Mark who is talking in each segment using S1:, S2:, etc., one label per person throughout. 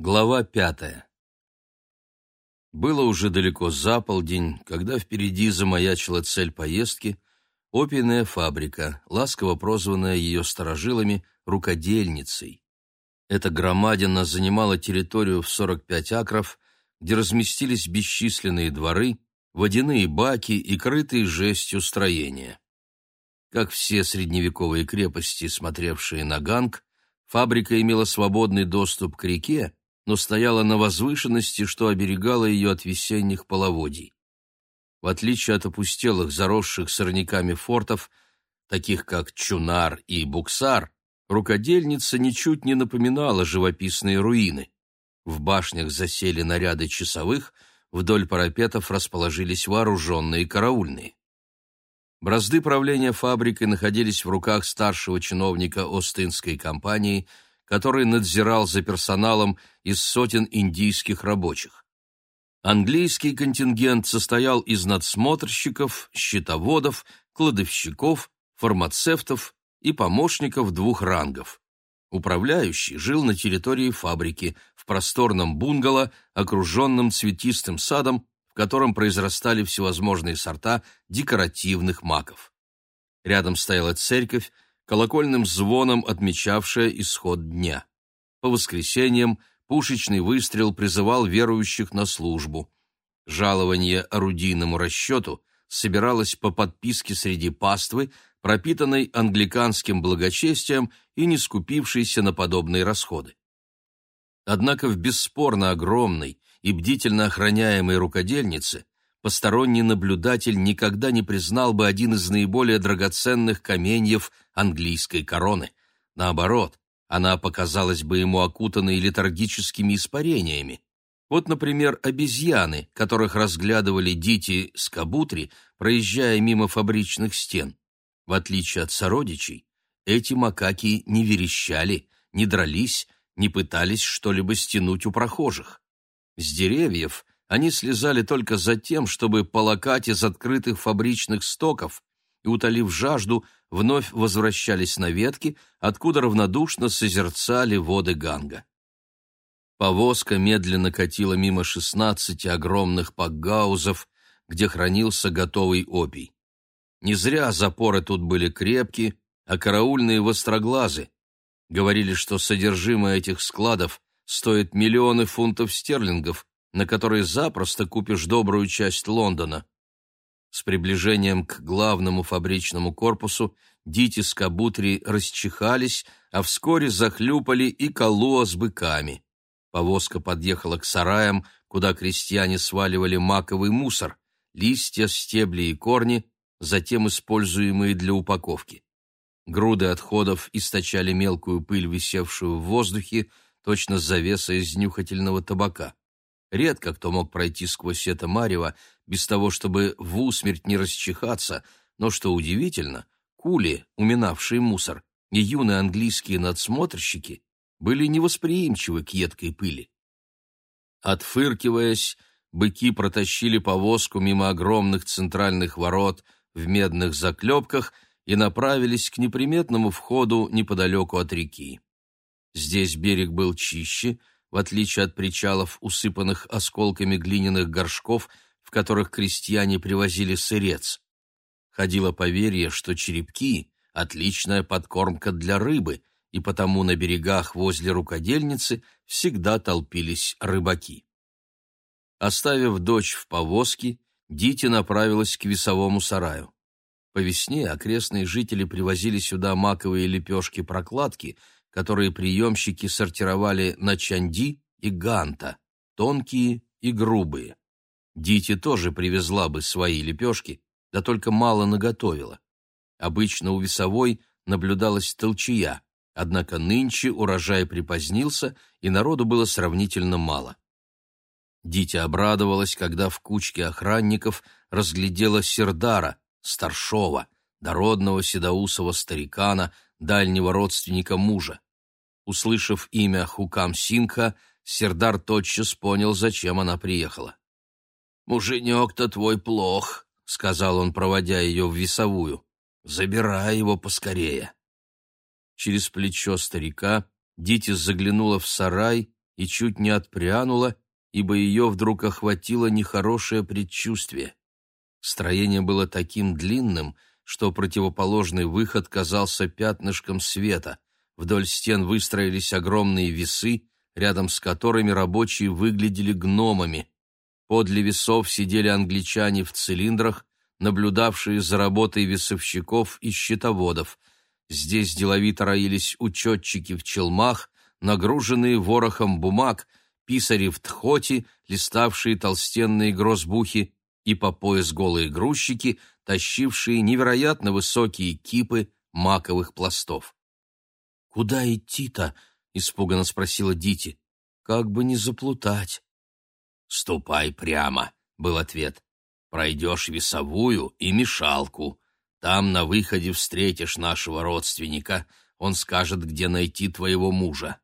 S1: Глава пятая Было уже далеко за полдень, когда впереди замаячила цель поездки — опийная фабрика, ласково прозванная ее сторожилами «рукодельницей». Эта громадина занимала территорию в 45 акров, где разместились бесчисленные дворы, водяные баки и крытые жестью строения. Как все средневековые крепости, смотревшие на Ганг, фабрика имела свободный доступ к реке, но стояла на возвышенности, что оберегало ее от весенних половодий. В отличие от опустелых, заросших сорняками фортов, таких как Чунар и Буксар, рукодельница ничуть не напоминала живописные руины. В башнях засели наряды часовых, вдоль парапетов расположились вооруженные караульные. Бразды правления фабрикой находились в руках старшего чиновника Остинской компании – который надзирал за персоналом из сотен индийских рабочих. Английский контингент состоял из надсмотрщиков, счетоводов, кладовщиков, фармацевтов и помощников двух рангов. Управляющий жил на территории фабрики, в просторном бунгало, окруженном цветистым садом, в котором произрастали всевозможные сорта декоративных маков. Рядом стояла церковь, колокольным звоном отмечавшая исход дня. По воскресеньям пушечный выстрел призывал верующих на службу. Жалование орудийному расчету собиралось по подписке среди паствы, пропитанной англиканским благочестием и не скупившейся на подобные расходы. Однако в бесспорно огромной и бдительно охраняемой рукодельнице посторонний наблюдатель никогда не признал бы один из наиболее драгоценных каменьев английской короны. Наоборот, она показалась бы ему окутанной летаргическими испарениями. Вот, например, обезьяны, которых разглядывали Дити с Кабутри, проезжая мимо фабричных стен. В отличие от сородичей, эти макаки не верещали, не дрались, не пытались что-либо стянуть у прохожих. С деревьев они слезали только за тем, чтобы полакать из открытых фабричных стоков и, утолив жажду, вновь возвращались на ветки, откуда равнодушно созерцали воды Ганга. Повозка медленно катила мимо шестнадцати огромных пакгаузов, где хранился готовый опий. Не зря запоры тут были крепкие, а караульные востроглазы. Говорили, что содержимое этих складов стоит миллионы фунтов стерлингов, на который запросто купишь добрую часть Лондона. С приближением к главному фабричному корпусу Дити с Кабутри расчихались, а вскоре захлюпали и Калуа с быками. Повозка подъехала к сараям, куда крестьяне сваливали маковый мусор, листья, стебли и корни, затем используемые для упаковки. Груды отходов источали мелкую пыль, висевшую в воздухе, точно завеса из нюхательного табака. Редко кто мог пройти сквозь это марево без того, чтобы в усмерть не расчихаться, но, что удивительно, кули, уминавшие мусор, и юные английские надсмотрщики были невосприимчивы к едкой пыли. Отфыркиваясь, быки протащили повозку мимо огромных центральных ворот в медных заклепках и направились к неприметному входу неподалеку от реки. Здесь берег был чище, в отличие от причалов, усыпанных осколками глиняных горшков, в которых крестьяне привозили сырец. Ходило поверье, что черепки — отличная подкормка для рыбы, и потому на берегах возле рукодельницы всегда толпились рыбаки. Оставив дочь в повозке, Дити направилась к весовому сараю. По весне окрестные жители привозили сюда маковые лепешки-прокладки — которые приемщики сортировали на чанди и ганта, тонкие и грубые. Дити тоже привезла бы свои лепешки, да только мало наготовила. Обычно у весовой наблюдалась толчая, однако нынче урожай припозднился, и народу было сравнительно мало. Дити обрадовалась, когда в кучке охранников разглядела Сердара, старшова, дородного седоусого старикана, дальнего родственника мужа. Услышав имя Хукам Сингха, Сердар тотчас понял, зачем она приехала. «Муженек-то твой плох», — сказал он, проводя ее в весовую. «Забирай его поскорее». Через плечо старика Дитис заглянула в сарай и чуть не отпрянула, ибо ее вдруг охватило нехорошее предчувствие. Строение было таким длинным, что противоположный выход казался пятнышком света. Вдоль стен выстроились огромные весы, рядом с которыми рабочие выглядели гномами. Подле весов сидели англичане в цилиндрах, наблюдавшие за работой весовщиков и счетоводов. Здесь деловито роились учетчики в челмах, нагруженные ворохом бумаг, писари в тхоте, листавшие толстенные грозбухи, и по пояс голые грузчики, тащившие невероятно высокие кипы маковых пластов. «Куда идти-то?» — испуганно спросила Дити. «Как бы не заплутать».
S2: «Ступай прямо», — был ответ. «Пройдешь весовую и мешалку. Там на выходе встретишь нашего родственника. Он скажет, где найти твоего мужа».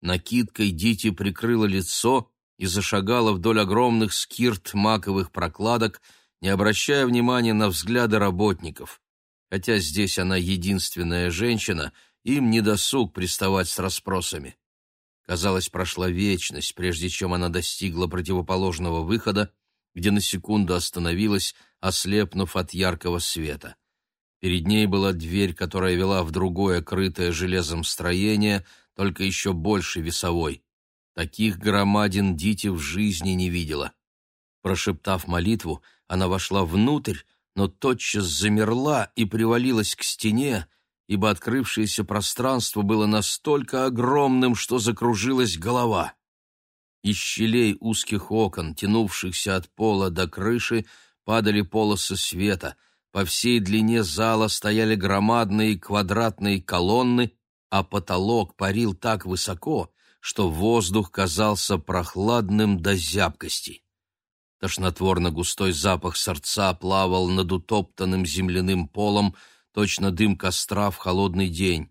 S1: Накидкой Дити прикрыла лицо и зашагала вдоль огромных скирт маковых прокладок, не обращая внимания на взгляды работников. Хотя здесь она единственная женщина, им не досуг приставать с расспросами. Казалось, прошла вечность, прежде чем она достигла противоположного выхода, где на секунду остановилась, ослепнув от яркого света. Перед ней была дверь, которая вела в другое крытое железом строение, только еще больше весовой. Таких громадин Дити в жизни не видела. Прошептав молитву, она вошла внутрь, но тотчас замерла и привалилась к стене, ибо открывшееся пространство было настолько огромным, что закружилась голова. Из щелей узких окон, тянувшихся от пола до крыши, падали полосы света. По всей длине зала стояли громадные квадратные колонны, а потолок парил так высоко, что воздух казался прохладным до зябкости. Тошнотворно-густой запах сорца плавал над утоптанным земляным полом, точно дым костра в холодный день.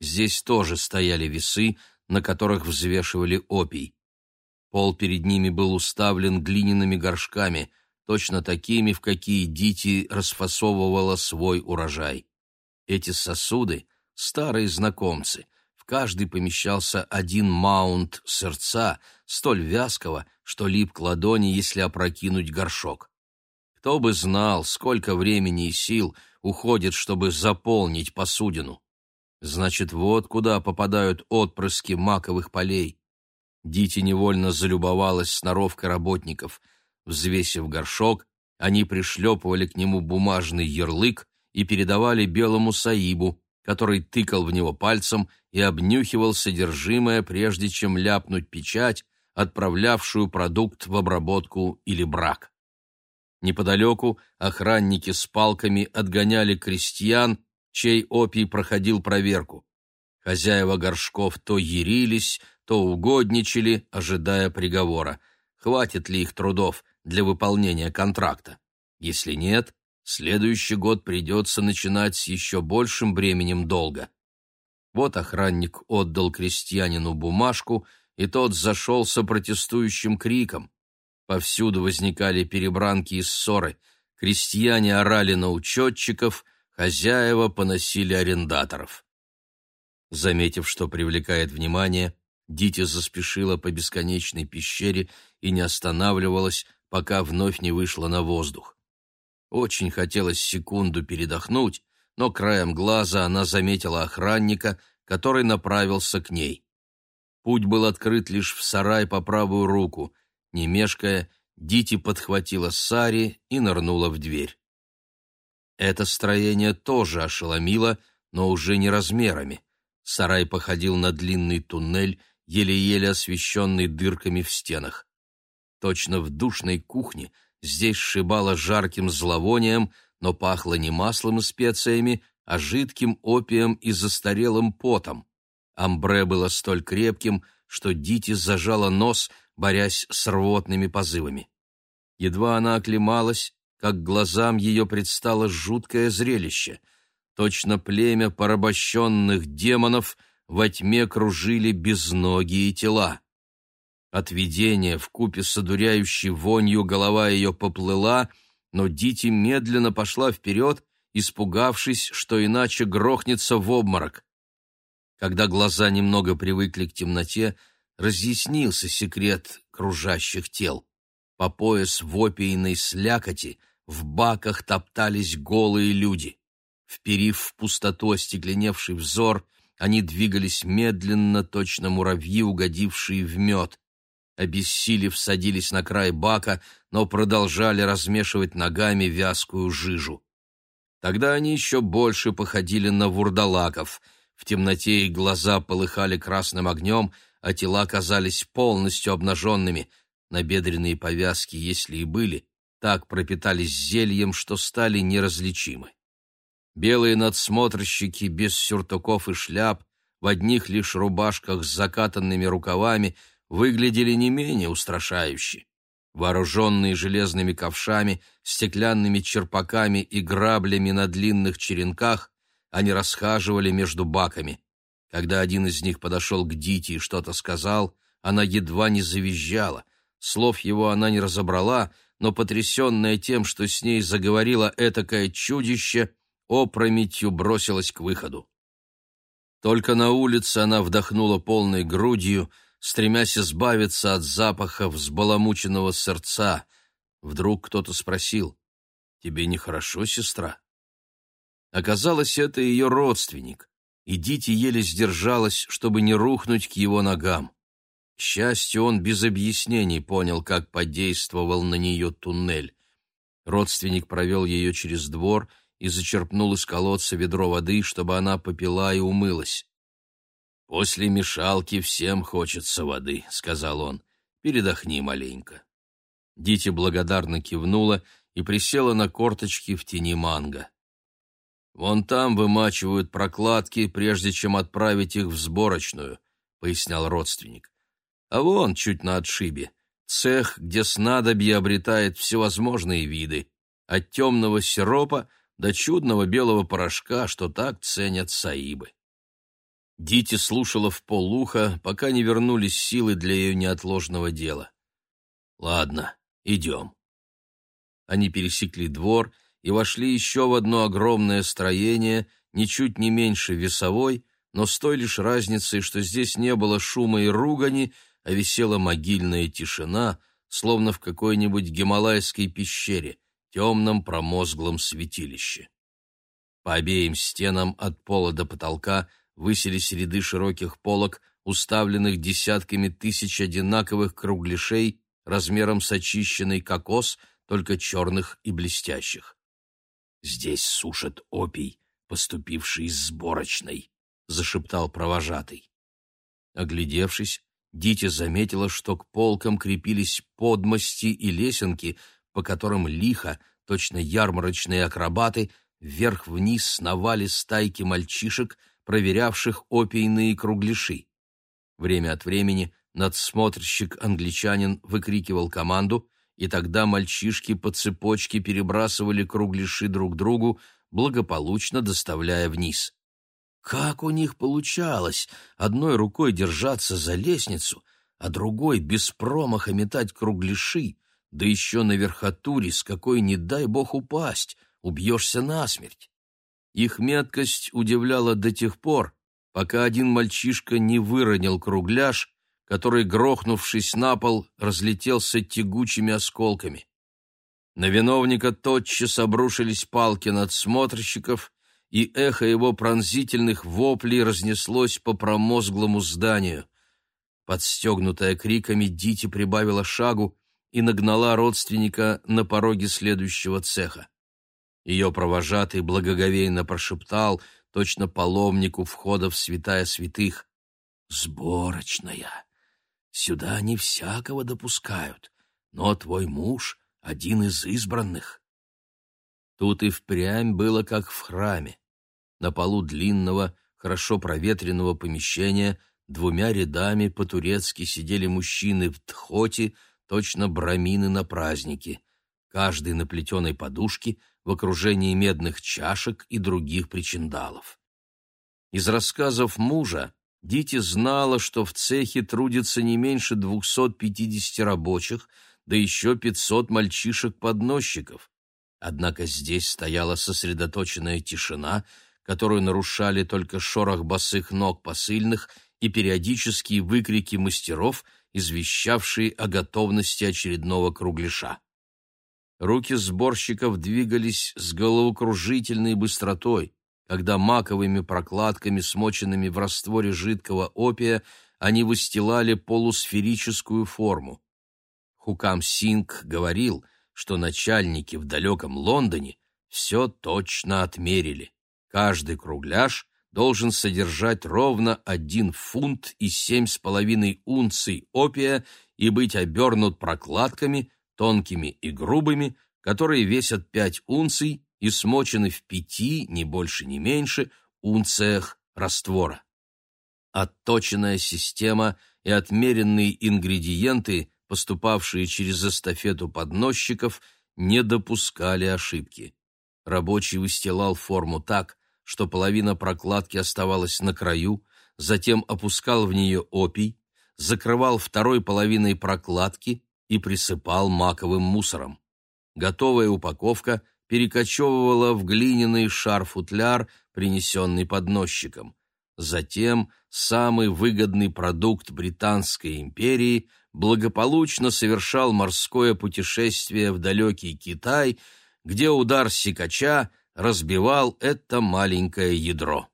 S1: Здесь тоже стояли весы, на которых взвешивали опий. Пол перед ними был уставлен глиняными горшками, точно такими, в какие Дити расфасовывала свой урожай. Эти сосуды — старые знакомцы. В каждый помещался один маунт сердца, столь вязкого, что лип к ладони, если опрокинуть горшок. Кто бы знал, сколько времени и сил уходит, чтобы заполнить посудину. Значит, вот куда попадают отпрыски маковых полей. Дити невольно залюбовалась сноровкой работников. Взвесив горшок, они пришлепывали к нему бумажный ярлык и передавали белому саибу, который тыкал в него пальцем и обнюхивал содержимое, прежде чем ляпнуть печать, отправлявшую продукт в обработку или брак. Неподалеку охранники с палками отгоняли крестьян, чей опий проходил проверку. Хозяева горшков то ярились, то угодничали, ожидая приговора. Хватит ли их трудов для выполнения контракта? Если нет, следующий год придется начинать с еще большим бременем долга. Вот охранник отдал крестьянину бумажку, и тот зашелся протестующим криком. Повсюду возникали перебранки и ссоры. Крестьяне орали на учетчиков, хозяева поносили арендаторов. Заметив, что привлекает внимание, Дити заспешила по бесконечной пещере и не останавливалась, пока вновь не вышла на воздух. Очень хотелось секунду передохнуть, но краем глаза она заметила охранника, который направился к ней. Путь был открыт лишь в сарай по правую руку. Не мешкая, Дити подхватила Сари и нырнула в дверь. Это строение тоже ошеломило, но уже не размерами. Сарай походил на длинный туннель, еле-еле освещенный дырками в стенах. Точно в душной кухне здесь сшибало жарким зловонием, но пахло не маслом и специями, а жидким опием и застарелым потом. Амбре было столь крепким, что Дити зажала нос, борясь с рвотными позывами. Едва она оклемалась, как глазам ее предстало жуткое зрелище. Точно племя порабощенных демонов во тьме кружили безногие тела. От видения вкупе с одуряющей вонью голова ее поплыла, но Дити медленно пошла вперед, испугавшись, что иначе грохнется в обморок. Когда глаза немного привыкли к темноте, разъяснился секрет кружащих тел. По пояс в опийной слякоти в баках топтались голые люди. Вперив в пустоту остекленевший взор, они двигались медленно, точно муравьи, угодившие в мед. Обессилев, садились на край бака, но продолжали размешивать ногами вязкую жижу. Тогда они еще больше походили на вурдалаков. В темноте их глаза полыхали красным огнем, а тела казались полностью обнаженными. Набедренные повязки, если и были, так пропитались зельем, что стали неразличимы. Белые надсмотрщики без сюртуков и шляп, в одних лишь рубашках с закатанными рукавами, выглядели не менее устрашающе. Вооруженные железными ковшами, стеклянными черпаками и граблями на длинных черенках, они расхаживали между баками. Когда один из них подошел к Дите и что-то сказал, она едва не завизжала. Слов его она не разобрала, но, потрясенная тем, что с ней заговорило этакое чудище, опрометью бросилась к выходу. Только на улице она вдохнула полной грудью, стремясь избавиться от запаха взбаламученного сердца. Вдруг кто-то спросил, «Тебе нехорошо, сестра?» Оказалось, это ее родственник, и Дити еле сдержалась, чтобы не рухнуть к его ногам. К счастью, он без объяснений понял, как подействовал на нее туннель. Родственник провел ее через двор и зачерпнул из колодца ведро воды, чтобы она попила и умылась. «После мешалки всем хочется воды», — сказал он. «Передохни маленько». Дити благодарно кивнула и присела на корточки в тени манго. «Вон там вымачивают прокладки, прежде чем отправить их в сборочную», — пояснял родственник. «А вон, чуть на отшибе, цех, где снадобье обретает всевозможные виды, от темного сиропа до чудного белого порошка, что так ценят саибы. Дити слушала в полуха, пока не вернулись силы для ее неотложного дела. «Ладно, идем». Они пересекли двор и вошли еще в одно огромное строение, ничуть не меньше весовой, но с той лишь разницей, что здесь не было шума и ругани, а висела могильная тишина, словно в какой-нибудь гималайской пещере — темном промозглом святилище. По обеим стенам от пола до потолка высились ряды широких полок, уставленных десятками тысяч одинаковых кругляшей размером с очищенный кокос, только черных и блестящих. «Здесь сушат опий, поступивший из сборочной», — зашептал провожатый. Оглядевшись, Дитя заметила, что к полкам крепились подмости и лесенки, по которым лихо, точно ярмарочные акробаты, вверх-вниз сновали стайки мальчишек, проверявших опийные кругляши. Время от времени надсмотрщик-англичанин выкрикивал команду, и тогда мальчишки по цепочке перебрасывали кругляши друг другу, благополучно доставляя вниз. Как у них получалось одной рукой держаться за лестницу, а другой без промаха метать кругляши, да еще на верхотуре, с какой не дай бог упасть, убьешься насмерть. Их меткость удивляла до тех пор, пока один мальчишка не выронил кругляш, который, грохнувшись на пол, разлетелся тягучими осколками. На виновника тотчас обрушились палки надсмотрщиков, и эхо его пронзительных воплей разнеслось по промозглому зданию. Подстегнутая криками, Дити прибавила шагу и нагнала родственника на пороге следующего цеха. Ее провожатый благоговейно прошептал, точно паломнику входа в святая святых, «Сборочная! Сюда не всякого допускают, но твой муж — один из избранных». Тут и впрямь было как в храме. На полу длинного, хорошо проветренного помещения двумя рядами по-турецки сидели мужчины в тхоте, точно брамины на празднике, каждый на плетеной подушке в окружении медных чашек и других причиндалов. Из рассказов мужа Дити знала, что в цехе трудится не меньше 250 рабочих, да еще 500 мальчишек-подносчиков. Однако здесь стояла сосредоточенная тишина, которую нарушали только шорох босых ног посыльных и периодические выкрики мастеров, извещавшие о готовности очередного кругляша. Руки сборщиков двигались с головокружительной быстротой, когда маковыми прокладками, смоченными в растворе жидкого опия, они выстилали полусферическую форму. Хукам Синг говорил, что начальники в далеком Лондоне все точно отмерили. Каждый кругляш должен содержать ровно один фунт и семь с половиной унций опия и быть обернут прокладками, тонкими и грубыми, которые весят пять унций и смочены в пяти, не больше, не меньше, унциях раствора. Отточенная система и отмеренные ингредиенты, поступавшие через эстафету подносчиков, не допускали ошибки. Рабочий выстилал форму так, что половина прокладки оставалась на краю, затем опускал в нее опий, закрывал второй половиной прокладки и присыпал маковым мусором. Готовая упаковка перекочевывала в глиняный шар-футляр, принесенный подносчиком. Затем самый выгодный продукт Британской империи благополучно совершал морское путешествие в далекий Китай, где удар сикача разбивал это маленькое ядро.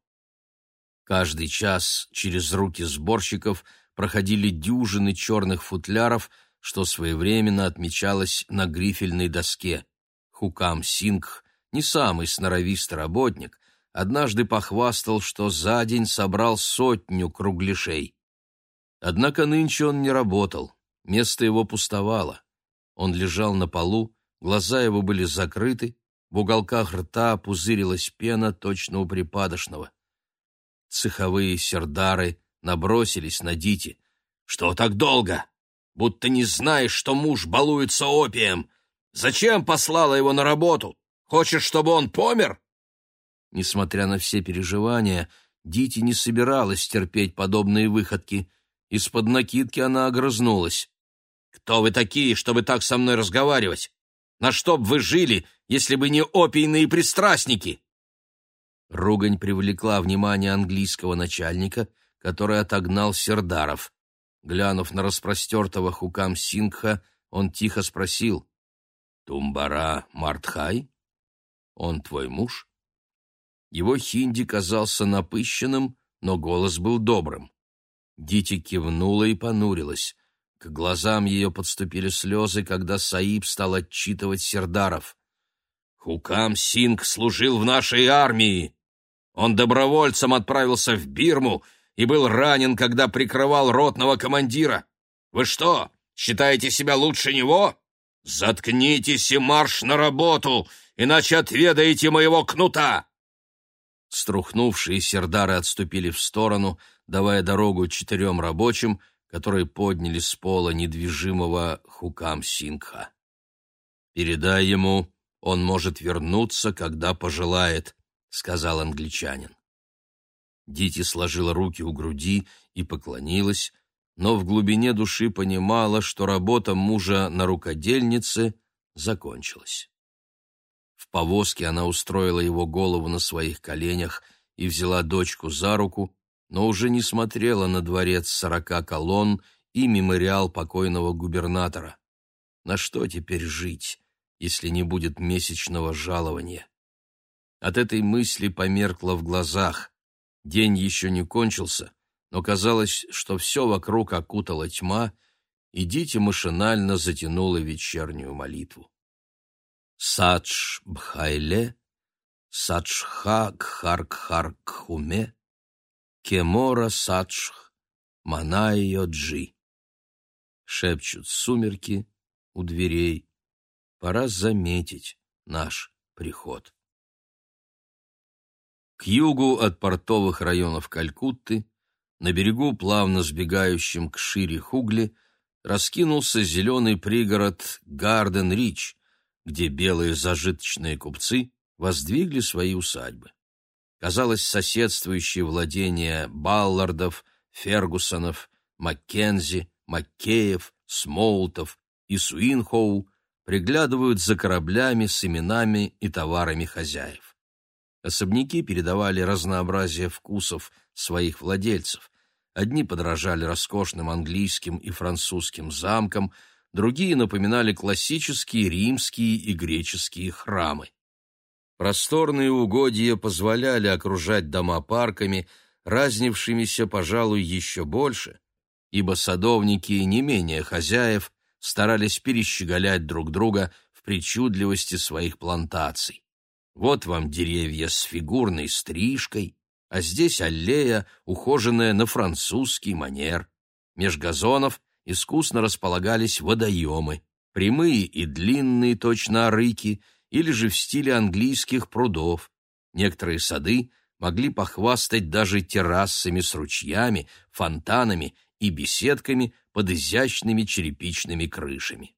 S1: Каждый час через руки сборщиков проходили дюжины черных футляров – что своевременно отмечалось на грифельной доске. Хукам Сингх, не самый сноровистый работник, однажды похвастал, что за день собрал сотню кругляшей. Однако нынче он не работал, место его пустовало. Он лежал на полу, глаза его были закрыты, в уголках рта пузырилась пена точно у припадочного. Цеховые сердары набросились на Дити. «Что так долго?» будто не знаешь, что муж балуется опием. Зачем послала его на работу? Хочешь, чтобы он помер?» Несмотря на все переживания, Дити не собиралась терпеть подобные выходки. Из-под накидки она огрызнулась. «Кто вы такие, чтобы так со мной разговаривать? На что б вы жили, если бы не опийные пристрастники?» Ругань привлекла внимание английского начальника, который отогнал Сердаров. Глянув на распростертого Хукам Сингха, он тихо спросил, «Тумбара Мартхай? Он твой муж?» Его хинди казался напыщенным, но голос был добрым. Дити кивнула и понурилась. К глазам ее подступили слезы, когда Саиб стал отчитывать Сердаров. «Хукам Синг служил в нашей армии. Он добровольцем отправился в Бирму и был ранен, когда прикрывал ротного командира. Вы что, считаете себя лучше него? Заткнитесь и марш на работу, иначе отведаете моего кнута!» Струхнувшие сердары отступили в сторону, давая дорогу четырем рабочим, которые подняли с пола недвижимого Хукам Сингха. «Передай ему, он может вернуться, когда пожелает», — сказал англичанин. Дити сложила руки у груди и поклонилась, но в глубине души понимала, что работа мужа на рукодельнице закончилась. В повозке она устроила его голову на своих коленях и взяла дочку за руку, но уже не смотрела на дворец сорока колонн и мемориал покойного губернатора. На что теперь жить, если не будет месячного жалования? От этой мысли померкло в глазах. День еще не кончился, но казалось, что все вокруг окутала тьма, и Дити машинально затянула вечернюю молитву. Садж Бхайле, Саджха Гхар Кхуме, Кемора Саджх Манайо Джи. Шепчут сумерки у дверей. Пора заметить наш приход. К югу от портовых районов Калькутты, на берегу, плавно сбегающем к шире Хугли, раскинулся зеленый пригород Гарден-Рич, где белые зажиточные купцы воздвигли свои усадьбы. Казалось, соседствующие владения Баллардов, Фергусонов, Маккензи, Маккеев, Смоутов и Суинхоу приглядывают за кораблями с именами и товарами хозяев. Особняки передавали разнообразие вкусов своих владельцев. Одни подражали роскошным английским и французским замкам, другие напоминали классические римские и греческие храмы. Просторные угодья позволяли окружать дома парками, разнившимися, пожалуй, еще больше, ибо садовники, не менее хозяев, старались перещеголять друг друга в причудливости своих плантаций. Вот вам деревья с фигурной стрижкой, а здесь аллея, ухоженная на французский манер. Меж газонов искусно располагались водоемы, прямые и длинные, точно арыки, или же в стиле английских прудов. Некоторые сады могли похвастать даже террасами с ручьями, фонтанами и беседками под изящными черепичными крышами.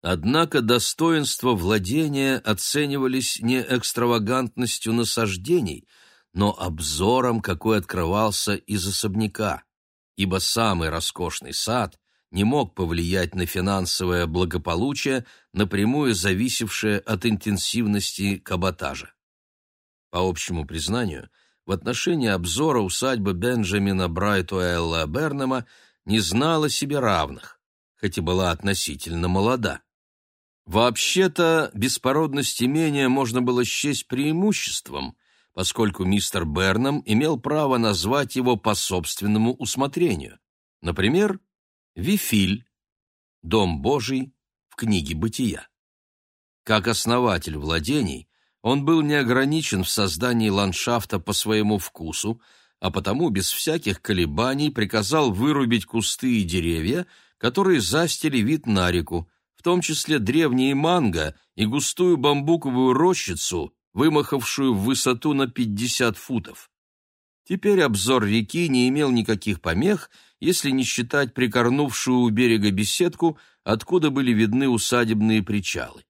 S1: Однако достоинства владения оценивались не экстравагантностью насаждений, но обзором, какой открывался из особняка, ибо самый роскошный сад не мог повлиять на финансовое благополучие, напрямую зависевшее от интенсивности каботажа. По общему признанию, в отношении обзора усадьба Бенджамина Брайтуэлла Бернема не знала себе равных, хоть и была относительно молода. Вообще-то беспородность имения можно было счесть преимуществом, поскольку мистер Бернам имел право назвать его по собственному усмотрению. Например, Вифиль, Дом Божий в книге «Бытия». Как основатель владений, он был не ограничен в создании ландшафта по своему вкусу, а потому без всяких колебаний приказал вырубить кусты и деревья, которые застили вид на реку, в том числе древние манго и густую бамбуковую рощицу, вымахавшую в высоту на 50 футов. Теперь обзор реки не имел никаких помех, если не считать прикорнувшую у берега беседку, откуда были видны усадебные причалы.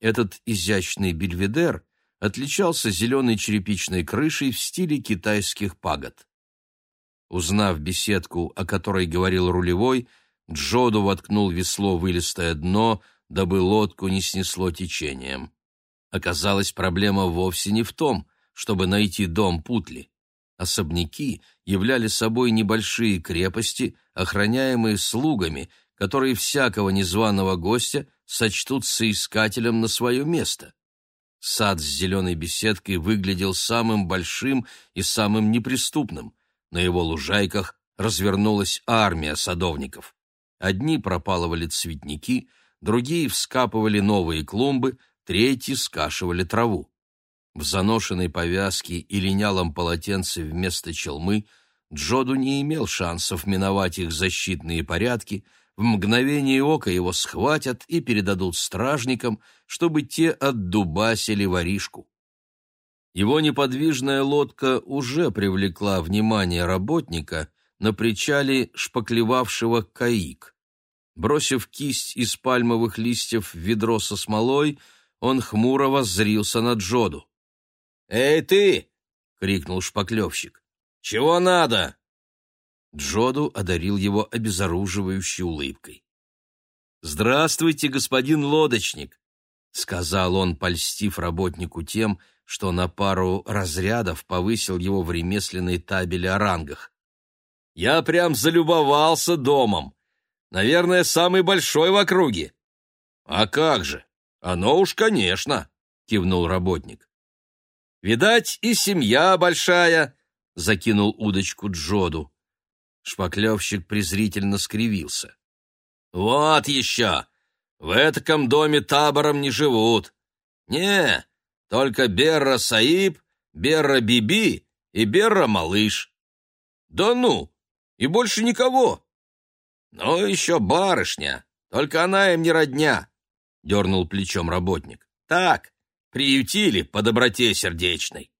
S1: Этот изящный бельведер отличался зеленой черепичной крышей в стиле китайских пагод. Узнав беседку, о которой говорил рулевой, Джоду воткнул весло в вылистое дно, дабы лодку не снесло течением. Оказалось, проблема вовсе не в том, чтобы найти дом Путли. Особняки являли собой небольшие крепости, охраняемые слугами, которые всякого незваного гостя сочтут соискателем на свое место. Сад с зеленой беседкой выглядел самым большим и самым неприступным. На его лужайках развернулась армия садовников. Одни пропалывали цветники, другие вскапывали новые клумбы, третьи скашивали траву. В заношенной повязке и линялом полотенце вместо челмы Джоду не имел шансов миновать их защитные порядки — в мгновение ока его схватят и передадут стражникам, чтобы те отдубасили воришку. Его неподвижная лодка уже привлекла внимание работника на причале шпаклевавшего каик. Бросив кисть из пальмовых листьев в ведро со смолой, он хмуро воззрился на Джоду. «Эй, ты!» — крикнул шпаклевщик. «Чего надо?» Джоду одарил его обезоруживающей улыбкой. «Здравствуйте, господин лодочник!» — сказал он, польстив работнику тем, что на пару разрядов повысил его в ремесленной табели о рангах. «Я прям залюбовался домом. Наверное, самый большой в округе». «А как же? Оно уж, конечно!» — кивнул работник. «Видать, и семья большая!» — закинул удочку Джоду. Шпаклевщик презрительно скривился. «Вот еще! В этом доме табором не живут. Не, только Берра Саиб, Берра Биби и Берра Малыш. Да ну, и больше никого. Ну, еще барышня, только она им не родня», — дернул плечом работник. «Так, приютили по доброте сердечной».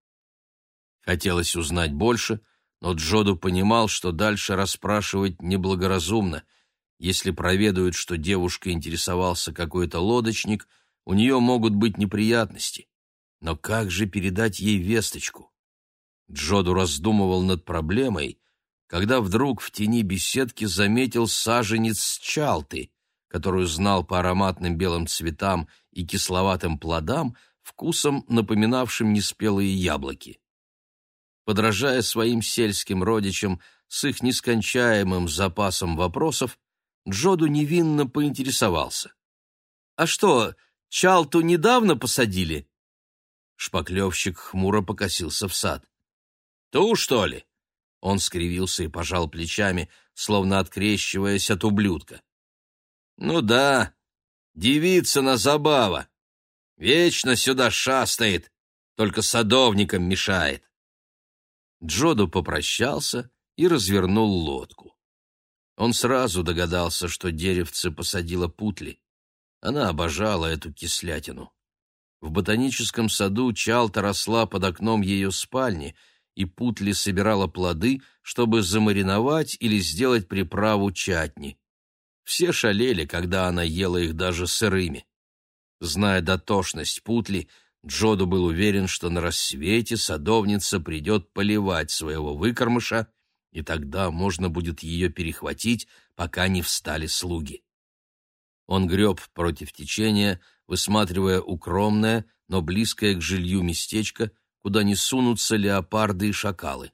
S1: Хотелось узнать больше, но Джоду понимал, что дальше расспрашивать неблагоразумно. Если проведают, что девушка интересовался какой-то лодочник, у нее могут быть неприятности. Но как же передать ей весточку? Джоду раздумывал над проблемой, когда вдруг в тени беседки заметил саженец чалты, которую знал по ароматным белым цветам и кисловатым плодам, вкусом напоминавшим неспелые яблоки. Подражая своим сельским родичам, с их нескончаемым запасом вопросов, Джоду невинно поинтересовался. «А что, Чалту недавно посадили?» Шпаклевщик хмуро покосился в сад. «Ту, что ли?» Он скривился и пожал плечами, словно открещиваясь от ублюдка. «Ну да, девица на забава. Вечно сюда шастает, только садовникам мешает». Джоду попрощался и развернул лодку. Он сразу догадался, что деревце посадила Путли. Она обожала эту кислятину. В ботаническом саду Чалта росла под окном ее спальни, и Путли собирала плоды, чтобы замариновать или сделать приправу чатни. Все шалели, когда она ела их даже сырыми. Зная дотошность Путли, Джоду был уверен, что на рассвете садовница придет поливать своего выкормыша, и тогда можно будет ее перехватить, пока не встали слуги. Он греб против течения, высматривая укромное, но близкое к жилью местечко, куда не сунутся леопарды и шакалы.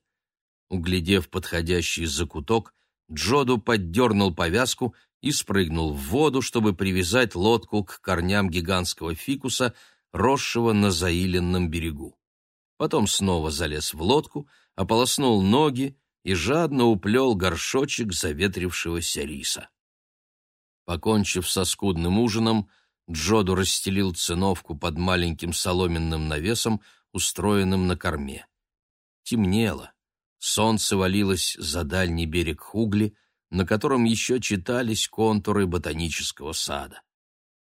S1: Углядев подходящий закуток, Джоду поддернул повязку и спрыгнул в воду, чтобы привязать лодку к корням гигантского фикуса, росшего на заиленном берегу. Потом снова залез в лодку, ополоснул ноги и жадно уплел горшочек заветрившегося риса. Покончив со скудным ужином, Джоду расстелил циновку под маленьким соломенным навесом, устроенным на корме. Темнело. Солнце валилось за дальний берег Хугли, на котором еще читались контуры ботанического сада.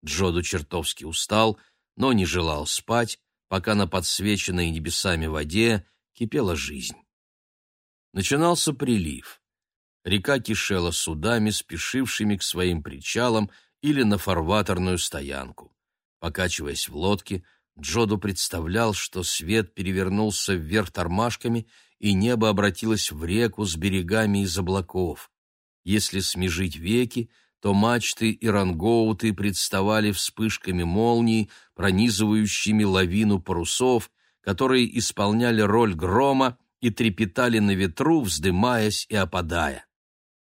S1: Джоду чертовски устал, но не желал спать, пока на подсвеченной небесами воде кипела жизнь. Начинался прилив. Река кишела судами, спешившими к своим причалам или на фарватерную стоянку. Покачиваясь в лодке, Джоду представлял, что свет перевернулся вверх тормашками, и небо обратилось в реку с берегами из облаков. Если смежить веки, то мачты и рангоуты представали вспышками молний, пронизывающими лавину парусов, которые исполняли роль грома и трепетали на ветру, вздымаясь и опадая.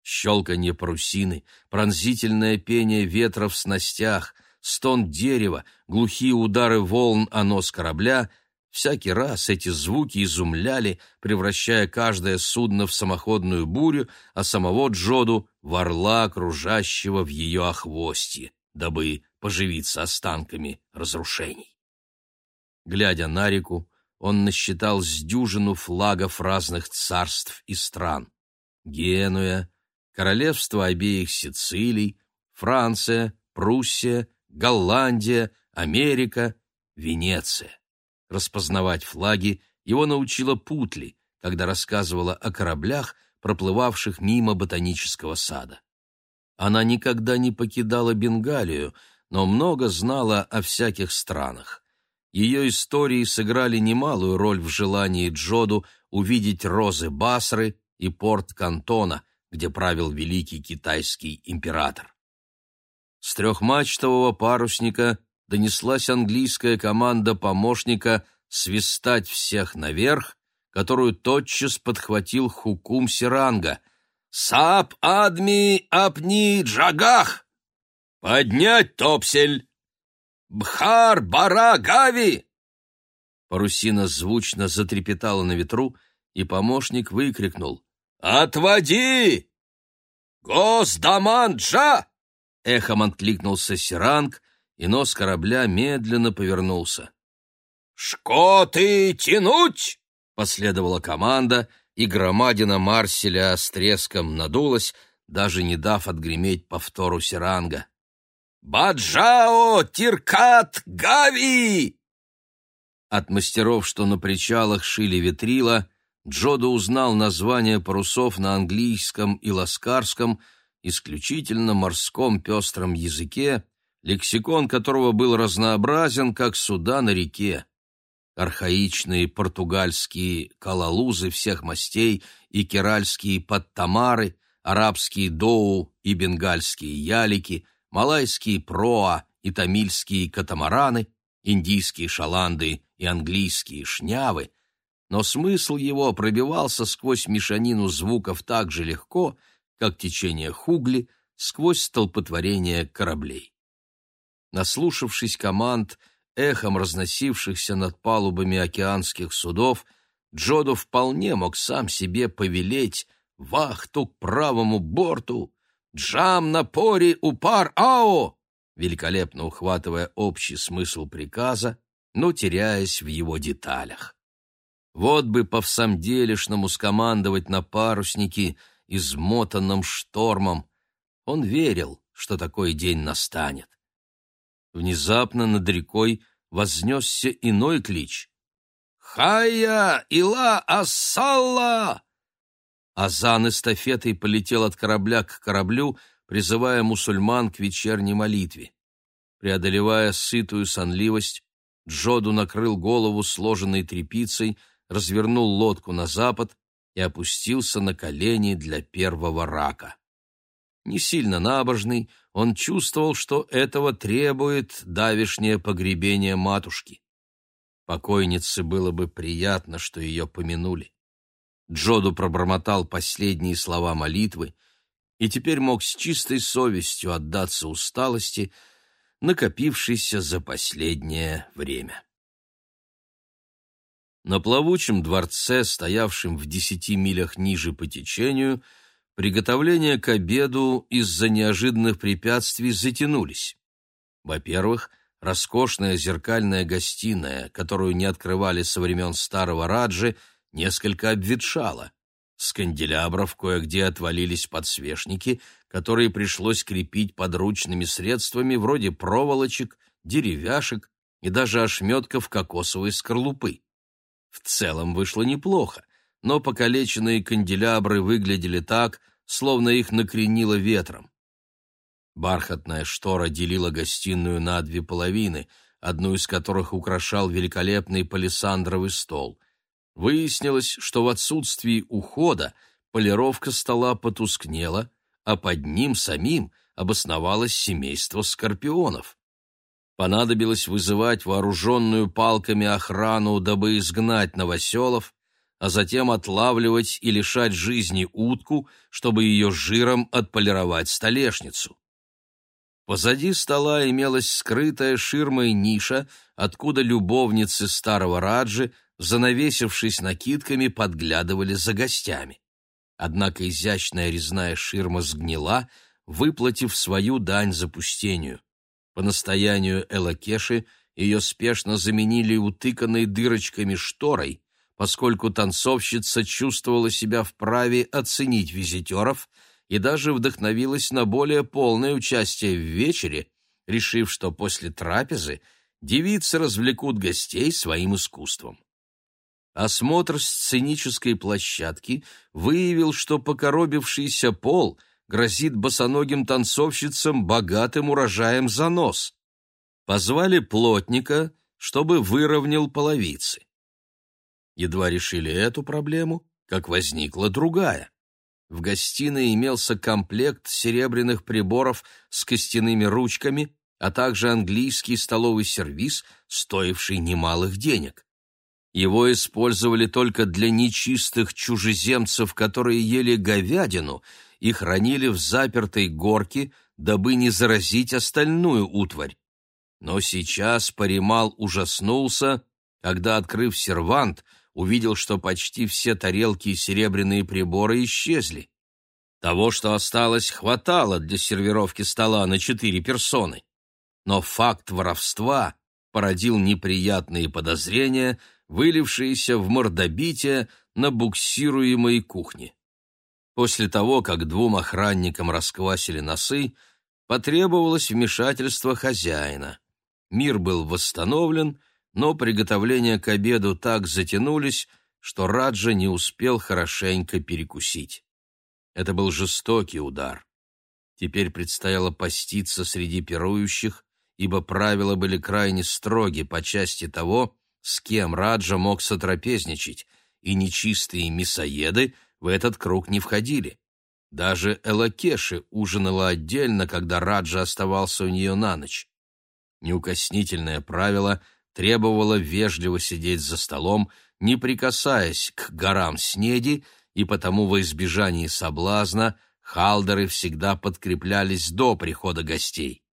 S1: Щелканье парусины, пронзительное пение ветра в снастях, стон дерева, глухие удары волн о нос корабля — всякий раз эти звуки изумляли, превращая каждое судно в самоходную бурю, а самого Джоду — в орла, кружащего в ее охвостье, дабы поживиться останками разрушений. Глядя на реку, он насчитал с дюжину флагов разных царств и стран. Генуя, королевство обеих Сицилий, Франция, Пруссия, Голландия, Америка, Венеция. Распознавать флаги его научила Путли, когда рассказывала о кораблях, проплывавших мимо ботанического сада. Она никогда не покидала Бенгалию, но много знала о всяких странах. Ее истории сыграли немалую роль в желании Джоду увидеть розы Басры и порт Кантона, где правил великий китайский император. С трехмачтового парусника донеслась английская команда помощника свистать всех наверх, которую тотчас подхватил Хукум Сиранга. «Сап адми апни джагах! Поднять топсель! Бхар бара гави!» Парусина звучно затрепетала на ветру, и помощник выкрикнул «Отводи! Госдаманджа!» Эхом откликнулся Сиранг, и нос корабля медленно повернулся. «Шкоты тянуть!» — последовала команда, и громадина Марселя с треском надулась, даже не дав отгреметь повтору Сиранга. «Баджао! Тиркат! Гави!» От мастеров, что на причалах шили ветрила, Джода узнал названия парусов на английском и ласкарском, исключительно морском пестром языке, лексикон которого был разнообразен, как суда на реке. Архаичные португальские калалузы всех мастей и керальские подтамары, арабские доу и бенгальские ялики, малайские проа и тамильские катамараны, индийские шаланды и английские шнявы, но смысл его пробивался сквозь мешанину звуков так же легко, как течение хугли сквозь столпотворение кораблей. Наслушавшись команд, эхом разносившихся над палубами океанских судов, Джодо вполне мог сам себе повелеть вахту к правому борту, джам на поре упар ао, великолепно ухватывая общий смысл приказа, но теряясь в его деталях. Вот бы по всамделишному скомандовать на паруснике, измотанном штормом. Он верил, что такой день настанет. Внезапно над рекой вознесся иной клич. «Хая ила ассалла!» Азан эстафетой полетел от корабля к кораблю, призывая мусульман к вечерней молитве. Преодолевая сытую сонливость, Джоду накрыл голову сложенной тряпицей, развернул лодку на запад и опустился на колени для первого рака. Не сильно набожный, он чувствовал, что этого требует давишнее погребение матушки. Покойнице было бы приятно, что ее помянули. Джоду пробормотал последние слова молитвы и теперь мог с чистой совестью отдаться усталости, накопившейся за последнее время. На плавучем дворце, стоявшем в десяти милях ниже по течению, приготовления к обеду из-за неожиданных препятствий затянулись. Во-первых, роскошная зеркальная гостиная, которую не открывали со времен старого Раджи, несколько обветшала. С канделябров кое-где отвалились подсвечники, которые пришлось крепить подручными средствами вроде проволочек, деревяшек и даже ошметков кокосовой скорлупы. В целом вышло неплохо, но покалеченные канделябры выглядели так, словно их накренило ветром. Бархатная штора делила гостиную на две половины, одну из которых украшал великолепный палисандровый стол. Выяснилось, что в отсутствии ухода полировка стола потускнела, а под ним самим обосновалось семейство скорпионов. Понадобилось вызывать вооруженную палками охрану, дабы изгнать новоселов, а затем отлавливать и лишать жизни утку, чтобы ее жиром отполировать столешницу. Позади стола имелась скрытая ширмой ниша, откуда любовницы старого Раджи, занавесившись накидками, подглядывали за гостями. Однако изящная резная ширма сгнила, выплатив свою дань запустению. По настоянию Элакеши ее спешно заменили утыканной дырочками шторой, поскольку танцовщица чувствовала себя вправе оценить визитеров и даже вдохновилась на более полное участие в вечере, решив, что после трапезы девицы развлекут гостей своим искусством. Осмотр сценической площадки выявил, что покоробившийся пол — грозит босоногим танцовщицам богатым урожаем за нос. Позвали плотника, чтобы выровнял половицы. Едва решили эту проблему, как возникла другая. В гостиной имелся комплект серебряных приборов с костяными ручками, а также английский столовый сервиз, стоивший немалых денег. Его использовали только для нечистых чужеземцев, которые ели говядину и хранили в запертой горке, дабы не заразить остальную утварь. Но сейчас Паримал ужаснулся, когда, открыв сервант, увидел, что почти все тарелки и серебряные приборы исчезли. Того, что осталось, хватало для сервировки стола на четыре персоны. Но факт воровства породил неприятные подозрения, вылившиеся в мордобитие на буксируемой кухне. После того, как двум охранникам расквасили носы, потребовалось вмешательство хозяина. Мир был восстановлен, но приготовления к обеду так затянулись, что Раджа не успел хорошенько перекусить. Это был жестокий удар. Теперь предстояло поститься среди пирующих, ибо правила были крайне строги по части того, с кем Раджа мог сотрапезничать, и нечистые мясоеды — в этот круг не входили. Даже Элакеши ужинала отдельно, когда Раджа оставался у нее на ночь. Неукоснительное правило требовало вежливо сидеть за столом, не прикасаясь к горам снеди, и потому во избежании соблазна халдеры всегда подкреплялись до прихода гостей.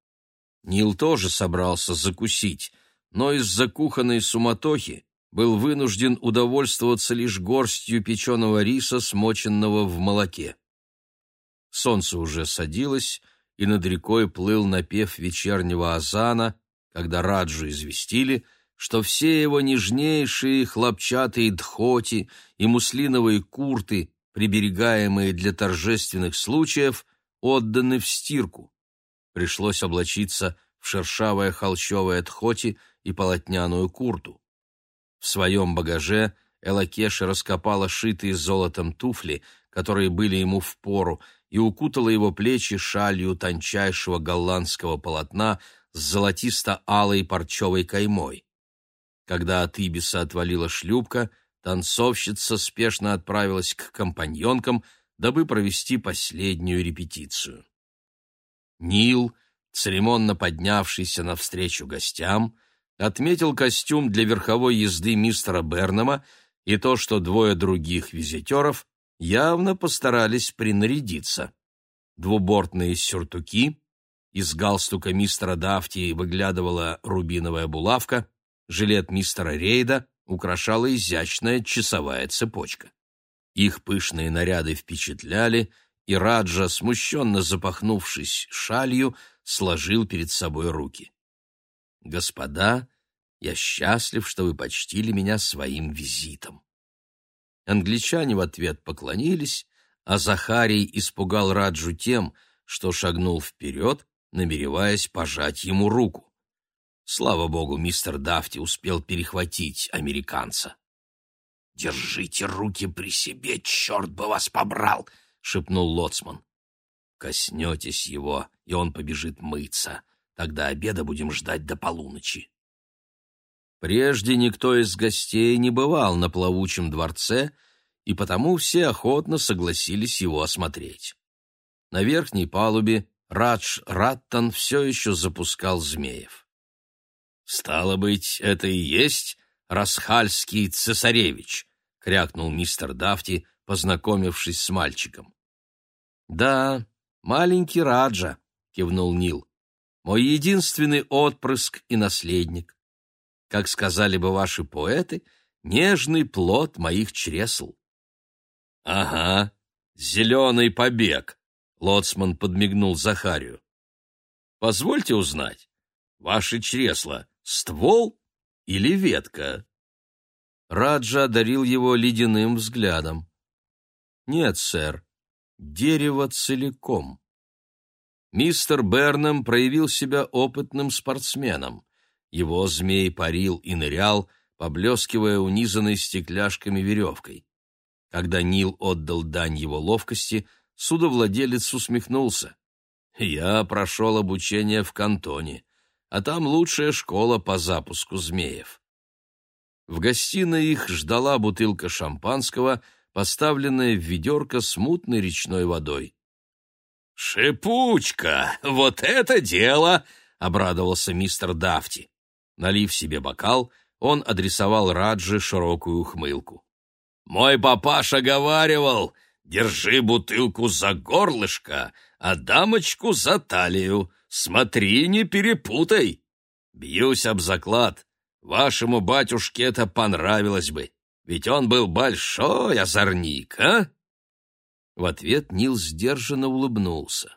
S1: Нил тоже собрался закусить, но из-за кухонной суматохи был вынужден удовольствоваться лишь горстью печеного риса, смоченного в молоке. Солнце уже садилось, и над рекой плыл напев вечернего азана, когда Раджу известили, что все его нежнейшие хлопчатые дхоти и муслиновые курты, приберегаемые для торжественных случаев, отданы в стирку. Пришлось облачиться в шершавое холщовое дхоти и полотняную курту. В своем багаже Элакеша раскопала шитые золотом туфли, которые были ему в пору, и укутала его плечи шалью тончайшего голландского полотна с золотисто-алой парчевой каймой. Когда от Ибиса отвалила шлюпка, танцовщица спешно отправилась к компаньонкам, дабы провести последнюю репетицию. Нил, церемонно поднявшийся навстречу гостям, отметил костюм для верховой езды мистера Бернама и то, что двое других визитеров явно постарались принарядиться. Двубортные сюртуки, из галстука мистера Дафти выглядывала рубиновая булавка, жилет мистера Рейда украшала изящная часовая цепочка. Их пышные наряды впечатляли, и Раджа, смущенно запахнувшись шалью, сложил перед собой руки. «Господа, я счастлив, что вы почтили меня своим визитом». Англичане в ответ поклонились, а Захарий испугал Раджу тем, что шагнул вперед, намереваясь пожать ему руку. Слава богу, мистер Дафти успел перехватить американца. «Держите руки при себе, черт бы вас побрал!» — шепнул Лоцман. «Коснетесь его, и он побежит мыться. Тогда обеда будем ждать до полуночи». Прежде никто из гостей не бывал на плавучем дворце, и потому все охотно согласились его осмотреть. На верхней палубе Радж Раттон все еще запускал змеев. «Стало быть, это и есть Расхальский цесаревич», — крякнул мистер Дафти, познакомившись с мальчиком. «Да, маленький Раджа», — кивнул Нил, — «мой единственный отпрыск и наследник как сказали бы ваши поэты, нежный плод моих чресл. — Ага, зеленый побег, — лоцман подмигнул Захарию. — Позвольте узнать, ваши чресла — ствол или ветка? Раджа одарил его ледяным взглядом. — Нет, сэр, дерево целиком. Мистер Бернем проявил себя опытным спортсменом. Его змей парил и нырял, поблескивая унизанной стекляшками веревкой. Когда Нил отдал дань его ловкости, судовладелец усмехнулся. «Я прошел обучение в кантоне, а там лучшая школа по запуску змеев». В гостиной их ждала бутылка шампанского, поставленная в ведерко с мутной речной водой. «Шипучка! Вот это дело!» — обрадовался мистер Дафти. Налив себе бокал, он адресовал Раджи широкую ухмылку. «Мой папаша говаривал, держи бутылку за горлышко, а дамочку за талию. Смотри, не перепутай. Бьюсь об заклад, вашему батюшке это понравилось бы, ведь он был большой озорник, а?» В ответ Нил сдержанно улыбнулся.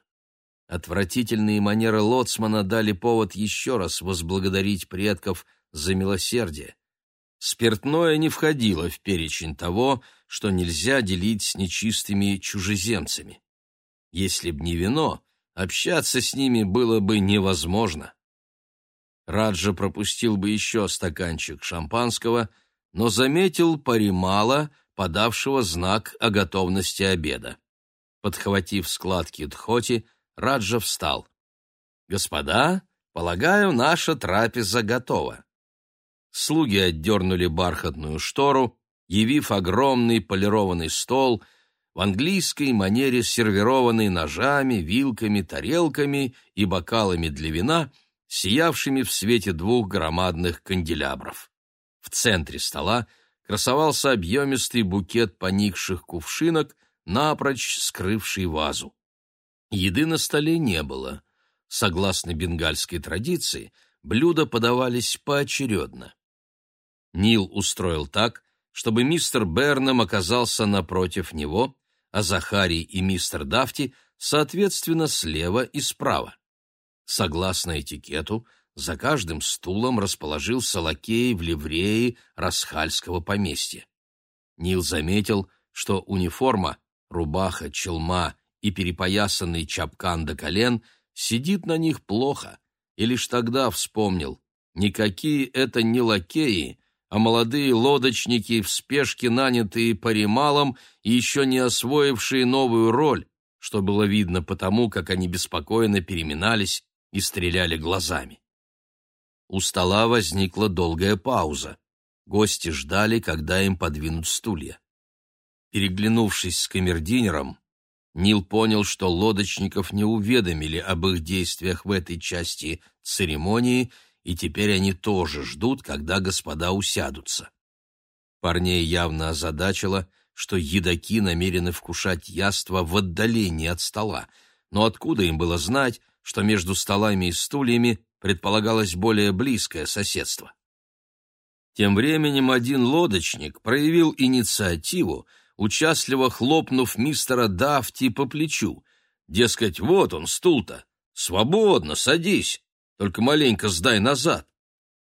S1: Отвратительные манеры лоцмана дали повод еще раз возблагодарить предков за милосердие. Спиртное не входило в перечень того, что нельзя делить с нечистыми чужеземцами. Если б не вино, общаться с ними было бы невозможно. Раджа пропустил бы еще стаканчик шампанского, но заметил Паримала, подавшего знак о готовности обеда. Подхватив складки дхоти, Раджа встал. «Господа, полагаю, наша трапеза готова». Слуги отдернули бархатную штору, явив огромный полированный стол, в английской манере сервированный ножами, вилками, тарелками и бокалами для вина, сиявшими в свете двух громадных канделябров. В центре стола красовался объемистый букет поникших кувшинок, напрочь скрывший вазу. Еды на столе не было. Согласно бенгальской традиции, блюда подавались поочередно. Нил устроил так, чтобы мистер Бернам оказался напротив него, а Захарий и мистер Дафти, соответственно, слева и справа. Согласно этикету, за каждым стулом расположился лакей в ливрее Расхальского поместья. Нил заметил, что униформа, рубаха, челма и перепоясанный чапкан до колен сидит на них плохо, и лишь тогда вспомнил, никакие это не лакеи, а молодые лодочники, в спешке нанятые парималом и еще не освоившие новую роль, что было видно потому, как они беспокойно переминались и стреляли глазами. У стола возникла долгая пауза. Гости ждали, когда им подвинут стулья. Переглянувшись с камердинером, Нил понял, что лодочников не уведомили об их действиях в этой части церемонии, и теперь они тоже ждут, когда господа усядутся. Парней явно озадачило, что едоки намерены вкушать яство в отдалении от стола, но откуда им было знать, что между столами и стульями предполагалось более близкое соседство? Тем временем один лодочник проявил инициативу, участливо хлопнув мистера Дафти по плечу. Дескать, вот он, стул-то. Свободно, садись. Только маленько сдай назад.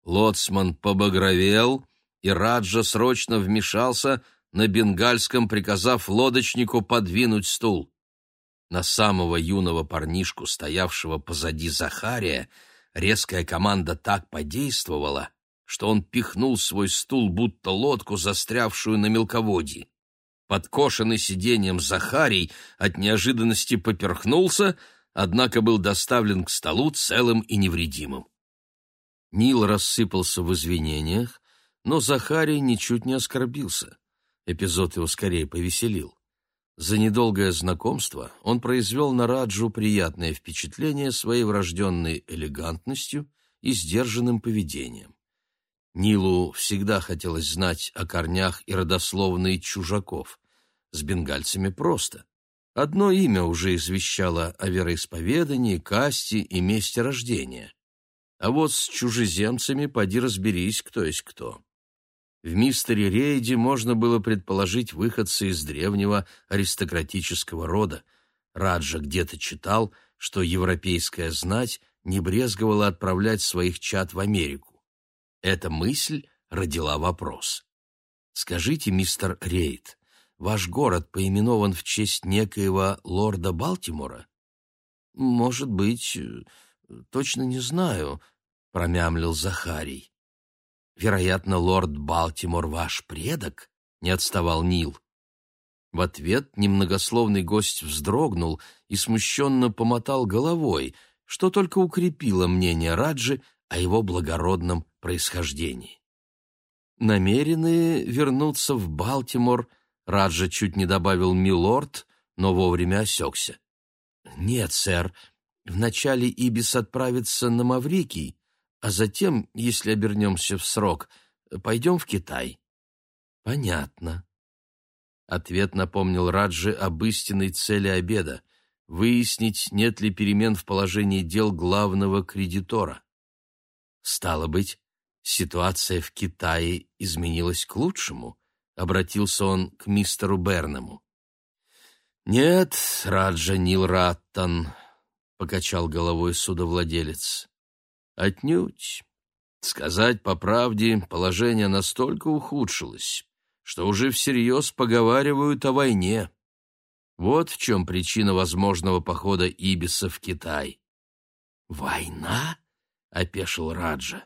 S1: Лоцман побагровел, и Раджа срочно вмешался, на бенгальском приказав лодочнику подвинуть стул. На самого юного парнишку, стоявшего позади Захария, резкая команда так подействовала, что он пихнул свой стул, будто лодку, застрявшую на мелководье подкошенный сиденьем Захарий от неожиданности поперхнулся, однако был доставлен к столу целым и невредимым. Нил рассыпался в извинениях, но Захарий ничуть не оскорбился. Эпизод его скорее повеселил. За недолгое знакомство он произвел на Раджу приятное впечатление своей врожденной элегантностью и сдержанным поведением. Нилу всегда хотелось знать о корнях и родословной чужаков. С бенгальцами просто. Одно имя уже извещало о вероисповедании, касте и месте рождения. А вот с чужеземцами поди разберись, кто есть кто. В мистере Рейде можно было предположить выходцы из древнего аристократического рода. Раджа где-то читал, что европейская знать не брезговала отправлять своих чад в Америку. Эта мысль родила вопрос. «Скажите, мистер Рейд, Ваш город поименован в честь некоего лорда Балтимора? Может быть, э, точно не знаю, промямлил Захарий. Вероятно, лорд Балтимор ваш предок? Не отставал Нил. В ответ немногословный гость вздрогнул и смущенно помотал головой, что только укрепило мнение Раджи о его благородном происхождении. Намеренные вернуться в Балтимор – Раджа чуть не добавил «милорд», но вовремя осекся. «Нет, сэр, вначале Ибис отправится на Маврикий, а затем, если обернемся в срок, пойдем в Китай». «Понятно». Ответ напомнил Раджи об истинной цели обеда — выяснить, нет ли перемен в положении дел главного кредитора. Стало быть, ситуация в Китае изменилась к лучшему — обратился он к мистеру Бернему. «Нет, Раджа Нил Раттан», — покачал головой судовладелец. «Отнюдь. Сказать по правде, положение настолько ухудшилось, что уже всерьез поговаривают о войне. Вот в чем причина возможного похода Ибиса в Китай». «Война?» — опешил Раджа.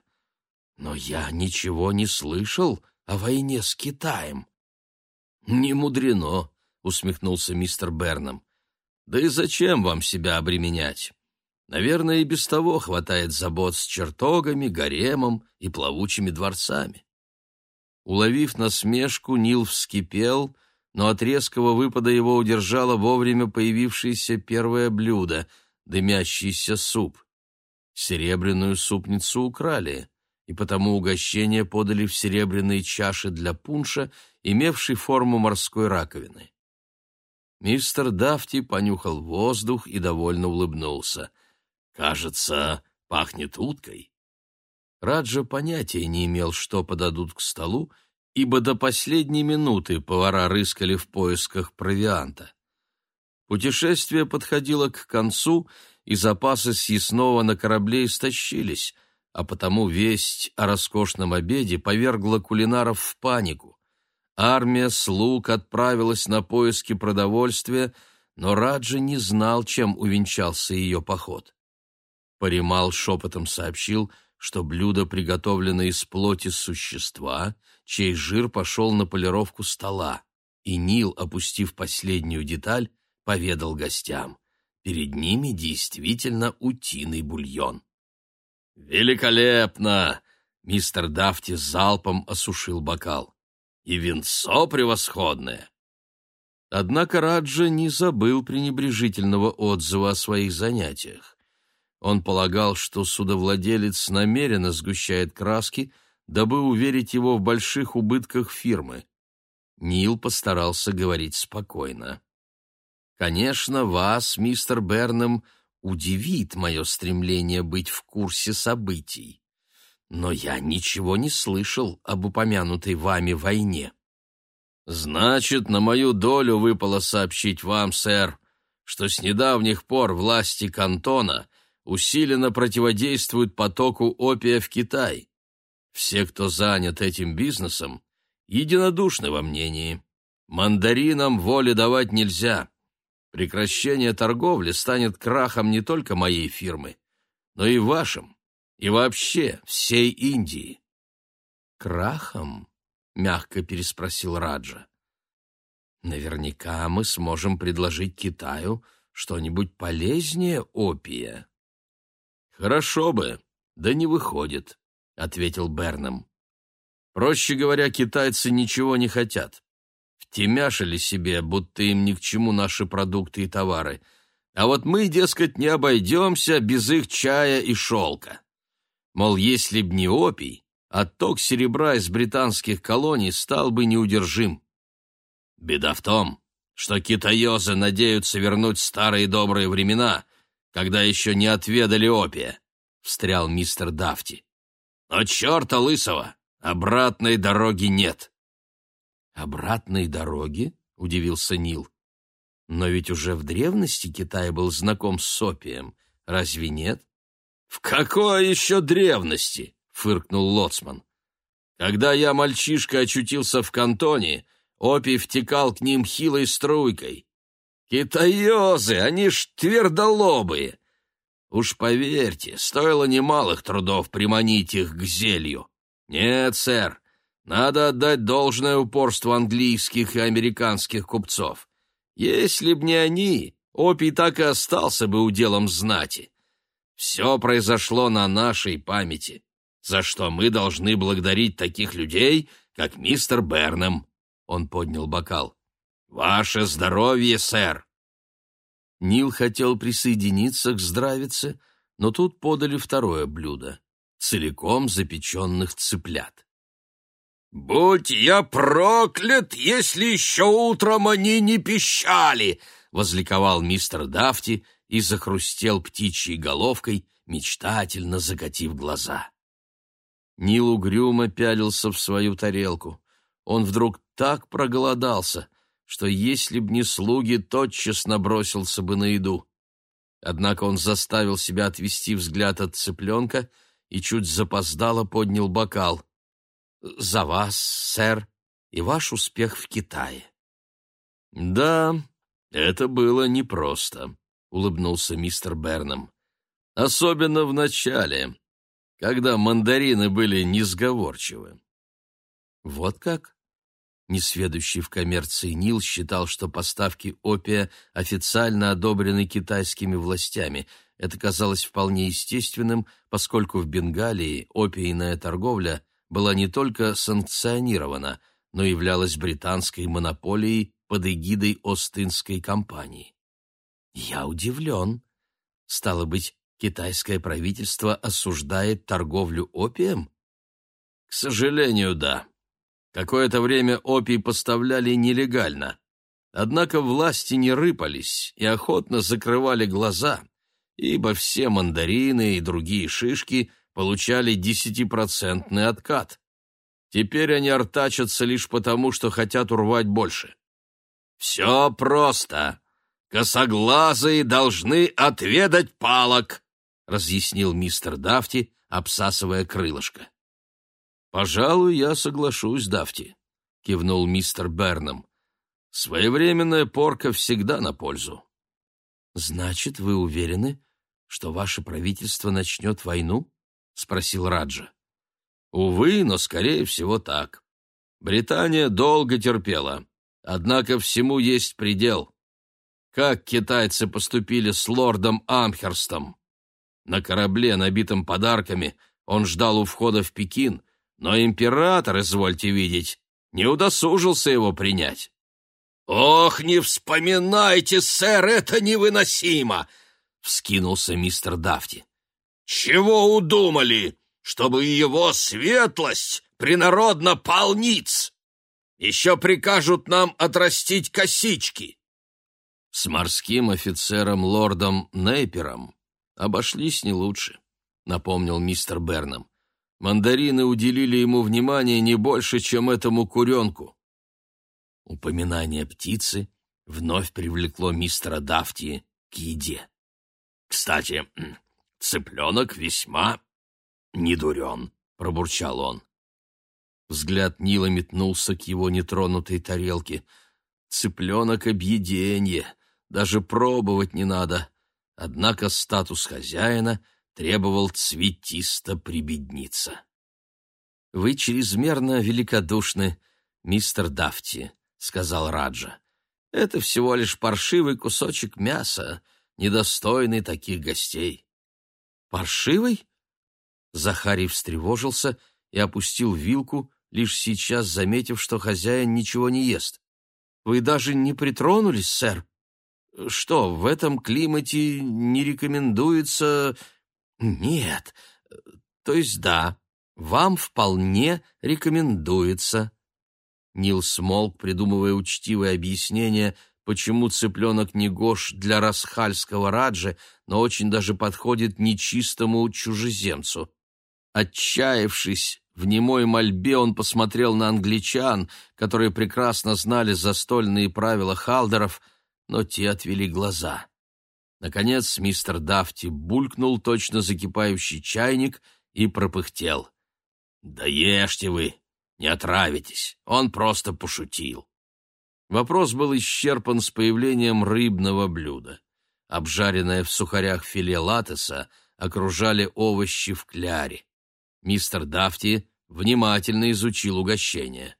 S1: «Но я ничего не слышал о войне с Китаем. Не мудрено, усмехнулся мистер Бернам. Да и зачем вам себя обременять? Наверное, и без того хватает забот с чертогами, гаремом и плавучими дворцами. Уловив насмешку, Нил вскипел, но от резкого выпада его удержало вовремя появившееся первое блюдо — дымящийся суп. Серебряную супницу украли. И потому угощение подали в серебряные чаши для пунша, имевшей форму морской раковины. Мистер Дафти понюхал воздух и довольно улыбнулся. «Кажется, пахнет уткой». Раджа понятия не имел, что подадут к столу, ибо до последней минуты повара рыскали в поисках провианта. Путешествие подходило к концу, и запасы съестного на корабле истощились, а потому весть о роскошном обеде повергла кулинаров в панику. Армия слуг отправилась на поиски продовольствия, но Раджа не знал, чем увенчался ее поход. Паримал шепотом сообщил, что блюдо приготовлено из плоти существа, чей жир пошел на полировку стола, и Нил, опустив последнюю деталь, поведал гостям. Перед ними действительно утиный бульон. «Великолепно!» — мистер Дафти залпом осушил бокал. «И венцо превосходное!» Однако Раджа не забыл пренебрежительного отзыва о своих занятиях. Он полагал, что судовладелец намеренно сгущает краски, дабы уверить его в больших убытках фирмы. Нил постарался говорить спокойно. Конечно, вас, мистер Бернем, удивит мое стремление быть в курсе событий. Но я ничего не слышал об упомянутой вами войне. Значит, на мою долю выпало сообщить вам, сэр, что с недавних пор власти кантона усиленно противодействуют потоку опия в Китай. Все, кто занят этим бизнесом, единодушны во мнении. Мандаринам воли давать нельзя. Прекращение торговли станет крахом не только моей фирмы, но и вашим, и вообще всей Индии. Крахом? мягко переспросил Раджа. Наверняка мы сможем предложить Китаю что-нибудь полезнее опия. Хорошо бы, да не выходит, ответил Бернам. Проще говоря, китайцы ничего не хотят втемяшили себе, будто им ни к чему наши продукты и товары. А вот мы, дескать, не обойдемся без их чая и шелка. Мол, если б не опий, отток серебра из британских колоний стал бы неудержим. Беда в том, что китаёзы надеются вернуть старые добрые времена, когда еще не отведали опия, — встрял мистер Дафти. Но черта лысого, обратной дороги нет. «Обратной дороги?» — удивился Нил. «Но ведь уже в древности Китай был знаком с опием, разве нет?» «В какой еще древности?» — фыркнул Лоцман. «Когда я, мальчишка, очутился в кантоне, опий втекал к ним хилой струйкой. Китаёзы, они ж твердолобые!» Уж поверьте, стоило немалых трудов приманить их к зелью. Нет, сэр, надо отдать должное упорству английских и американских купцов. Если б не они, опий так и остался бы уделом знати. Все произошло на нашей памяти, за что мы должны благодарить таких людей, как мистер Бернем. Он поднял бокал. «Ваше здоровье, сэр!» Нил хотел присоединиться к здравице, но тут подали второе блюдо — целиком запеченных цыплят. «Будь я проклят, если еще утром они не пищали!» — возликовал мистер Дафти и захрустел птичьей головкой, мечтательно закатив глаза. Нил угрюмо пялился в свою тарелку. Он вдруг так проголодался, что если б не слуги, тотчас набросился бы на еду. Однако он заставил себя отвести взгляд от цыпленка и чуть запоздало поднял бокал — за вас, сэр, и ваш успех в Китае. Да, это было непросто, улыбнулся мистер Бернам. Особенно в начале, когда мандарины были несговорчивы. Вот как? Несведущий в коммерции Нил считал, что поставки опия официально одобрены китайскими властями. Это казалось вполне естественным, поскольку в Бенгалии опийная торговля – была не только санкционирована, но являлась британской монополией под эгидой Остинской компании. Я удивлен. Стало быть, китайское правительство осуждает торговлю опием? сожалению, да. Какое-то время опий поставляли нелегально. Однако власти не рыпались и охотно закрывали глаза, ибо все мандарины и другие шишки получали десятипроцентный откат. Теперь они артачатся лишь потому, что хотят урвать больше. «Все просто. Косоглазые должны отведать палок», — разъяснил мистер Дафти, обсасывая крылышко. «Пожалуй, я соглашусь, Дафти», — кивнул мистер Бернам. «Своевременная порка всегда на пользу». «Значит, вы уверены, что ваше правительство начнет войну?» — спросил Раджа. «Увы, но, скорее всего, так. Британия долго терпела, однако всему есть предел. Как китайцы поступили с лордом Амхерстом? На корабле, набитом подарками, он ждал у входа в Пекин, но император, извольте видеть, не удосужился его принять. «Ох, не вспоминайте, сэр, это невыносимо!» — вскинулся мистер Дафти. «Чего удумали? Чтобы его светлость принародно полниц! Еще прикажут нам отрастить косички!» С морским офицером лордом Нейпером обошлись не лучше, — напомнил мистер Бернам. Мандарины уделили ему внимание не больше, чем этому куренку. Упоминание птицы вновь привлекло мистера Дафти к еде. «Кстати, цыпленок весьма недурен», — пробурчал он. Взгляд Нила метнулся к его нетронутой тарелке. «Цыпленок — объеденье, даже пробовать не надо». Однако статус хозяина — требовал цветисто прибедниться. «Вы чрезмерно великодушны, мистер Дафти», — сказал Раджа. «Это всего лишь паршивый кусочек мяса, недостойный таких гостей». «Паршивый?» Захарий встревожился и опустил вилку, лишь сейчас заметив, что хозяин ничего не ест. «Вы даже не притронулись, сэр? Что, в этом климате не рекомендуется нет, то есть да, вам вполне рекомендуется. Нил смолк, придумывая учтивое объяснение, почему цыпленок не гош для расхальского раджи, но очень даже подходит нечистому чужеземцу. Отчаявшись в немой мольбе, он посмотрел на англичан, которые прекрасно знали застольные правила халдеров, но те отвели глаза. Наконец мистер Дафти булькнул точно закипающий чайник и пропыхтел. «Да ешьте вы, не отравитесь, он просто пошутил». Вопрос был исчерпан с появлением рыбного блюда. Обжаренное в сухарях филе латеса окружали овощи в кляре. Мистер Дафти внимательно изучил угощение.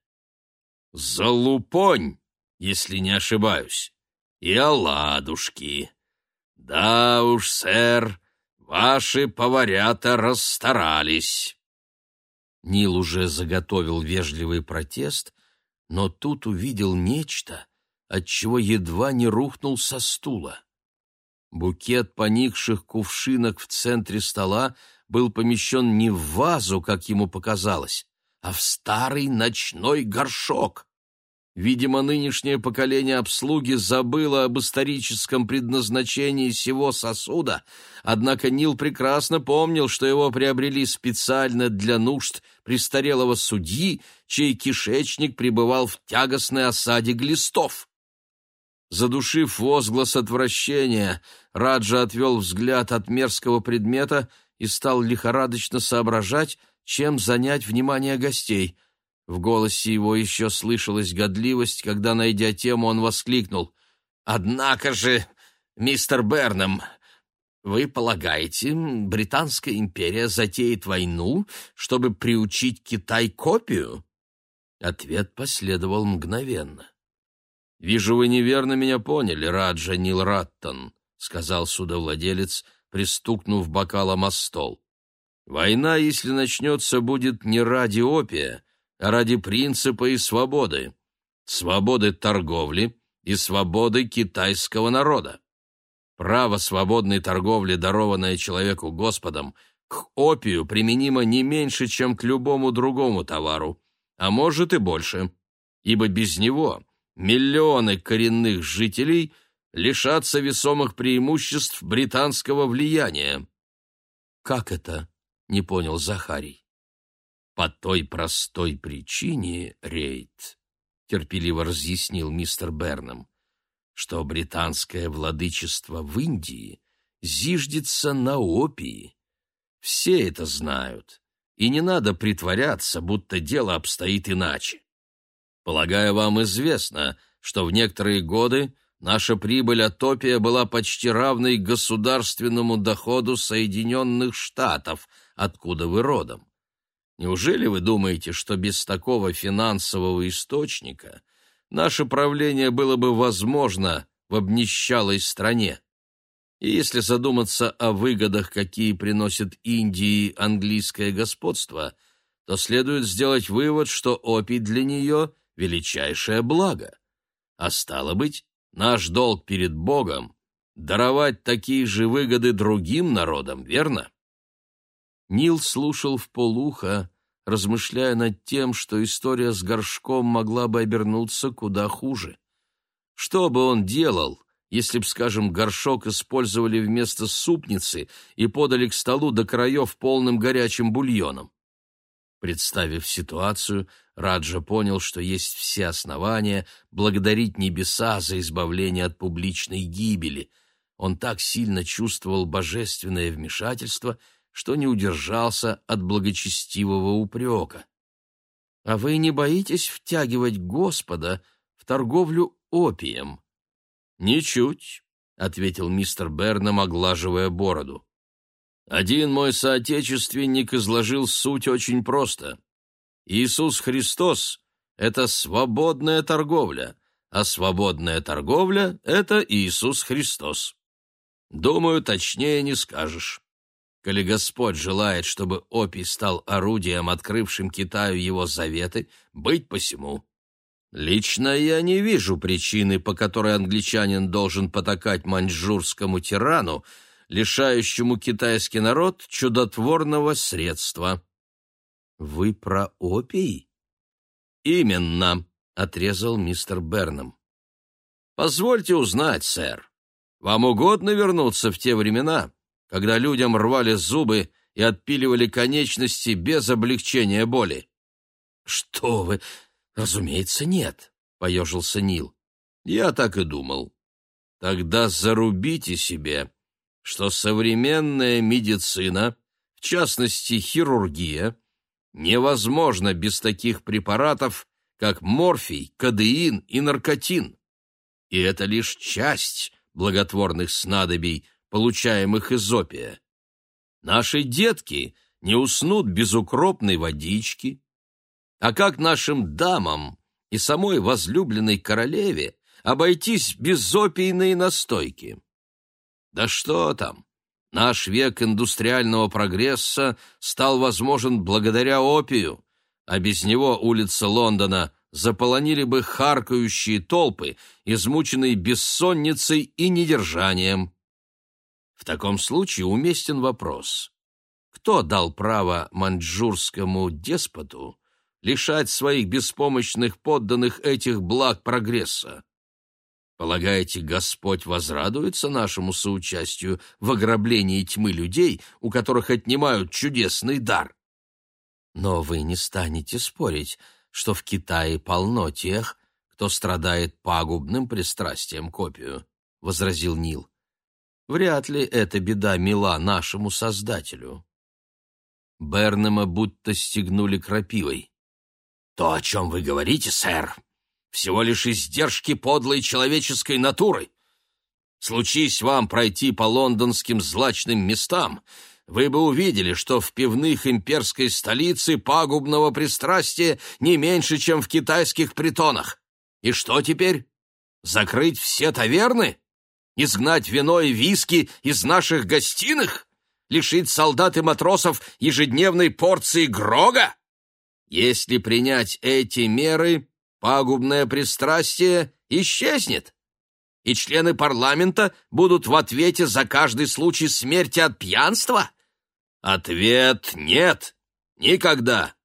S1: «Залупонь, если не ошибаюсь, и оладушки», «Да уж, сэр, ваши поварята расстарались». Нил уже заготовил вежливый протест, но тут увидел нечто, от чего едва не рухнул со стула. Букет поникших кувшинок в центре стола был помещен не в вазу, как ему показалось, а в старый ночной горшок. Видимо, нынешнее поколение обслуги забыло об историческом предназначении сего сосуда, однако Нил прекрасно помнил, что его приобрели специально для нужд престарелого судьи, чей кишечник пребывал в тягостной осаде глистов. Задушив возглас отвращения, Раджа отвел взгляд от мерзкого предмета и стал лихорадочно соображать, чем занять внимание гостей — в голосе его еще слышалась годливость, когда, найдя тему, он воскликнул. «Однако же, мистер Бернам, вы полагаете, Британская империя затеет войну, чтобы приучить Китай копию?» Ответ последовал мгновенно. «Вижу, вы неверно меня поняли, Раджа Нил Раттон», — сказал судовладелец, пристукнув бокалом о стол. «Война, если начнется, будет не ради опия, ради принципа и свободы, свободы торговли и свободы китайского народа. Право свободной торговли, дарованное человеку Господом, к опию применимо не меньше, чем к любому другому товару, а может и больше, ибо без него миллионы коренных жителей лишатся весомых преимуществ британского влияния.
S2: «Как это?» — не понял Захарий.
S1: «По той простой причине, Рейд», — терпеливо разъяснил мистер Бернам, что британское владычество в Индии зиждется на опии. Все это знают, и не надо притворяться, будто дело обстоит иначе. Полагаю, вам известно, что в некоторые годы наша прибыль от опия была почти равной государственному доходу Соединенных Штатов, откуда вы родом. Неужели вы думаете, что без такого финансового источника наше правление было бы возможно в обнищалой стране? И если задуматься о выгодах, какие приносит Индии английское господство, то следует сделать вывод, что опий для нее — величайшее благо. А стало быть, наш долг перед Богом — даровать такие же выгоды другим народам, верно? Нил слушал в полухо, размышляя над тем, что история с горшком могла бы обернуться куда хуже. Что бы он делал, если б, скажем, горшок использовали вместо супницы и подали к столу до краев полным горячим бульоном? Представив ситуацию, Раджа понял, что есть все основания благодарить небеса за избавление от публичной гибели. Он так сильно чувствовал божественное вмешательство — что не удержался от благочестивого упрека. «А вы не боитесь втягивать Господа в торговлю опием?» «Ничуть», — ответил мистер Бернам, оглаживая бороду. «Один мой соотечественник изложил суть очень просто. Иисус Христос — это свободная торговля, а свободная торговля — это Иисус Христос. Думаю, точнее не скажешь. Коли Господь желает, чтобы опий стал орудием, открывшим Китаю его заветы, быть посему. Лично я не вижу причины, по которой англичанин должен потакать маньчжурскому тирану, лишающему китайский народ чудотворного средства.
S2: Вы про опий?
S1: Именно, отрезал мистер Бернам. Позвольте узнать, сэр, вам угодно вернуться в те времена, когда людям рвали зубы и отпиливали конечности без облегчения боли.
S2: «Что вы? Разумеется, нет», — поежился Нил.
S1: «Я так и думал. Тогда зарубите себе, что современная медицина, в частности хирургия, невозможна без таких препаратов, как морфий, кадеин и наркотин. И это лишь часть благотворных снадобий, получаемых из опия. Наши детки не уснут без укропной водички. А как нашим дамам и самой возлюбленной королеве обойтись без опийной настойки? Да что там! Наш век индустриального прогресса стал возможен благодаря опию, а без него улицы Лондона заполонили бы харкающие толпы, измученные бессонницей и недержанием. В таком случае уместен вопрос. Кто дал право маньчжурскому деспоту лишать своих беспомощных подданных этих благ прогресса? Полагаете, Господь возрадуется нашему соучастию в ограблении тьмы людей, у которых отнимают чудесный дар?
S2: Но вы не станете спорить, что в Китае полно тех, кто страдает пагубным пристрастием к опию, — возразил Нил. Вряд ли эта беда мила нашему Создателю.
S1: Бернема будто стегнули крапивой.
S3: «То, о чем вы говорите, сэр, всего лишь издержки подлой человеческой натуры. Случись вам пройти по лондонским злачным местам, вы бы увидели, что в пивных имперской столицы пагубного пристрастия не меньше, чем в китайских притонах. И что теперь? Закрыть все таверны?» Изгнать вино и виски из наших гостиных? Лишить солдат и матросов ежедневной порции грога? Если принять эти меры, пагубное пристрастие исчезнет, и члены парламента будут в ответе за каждый случай смерти от пьянства? Ответ — нет, никогда.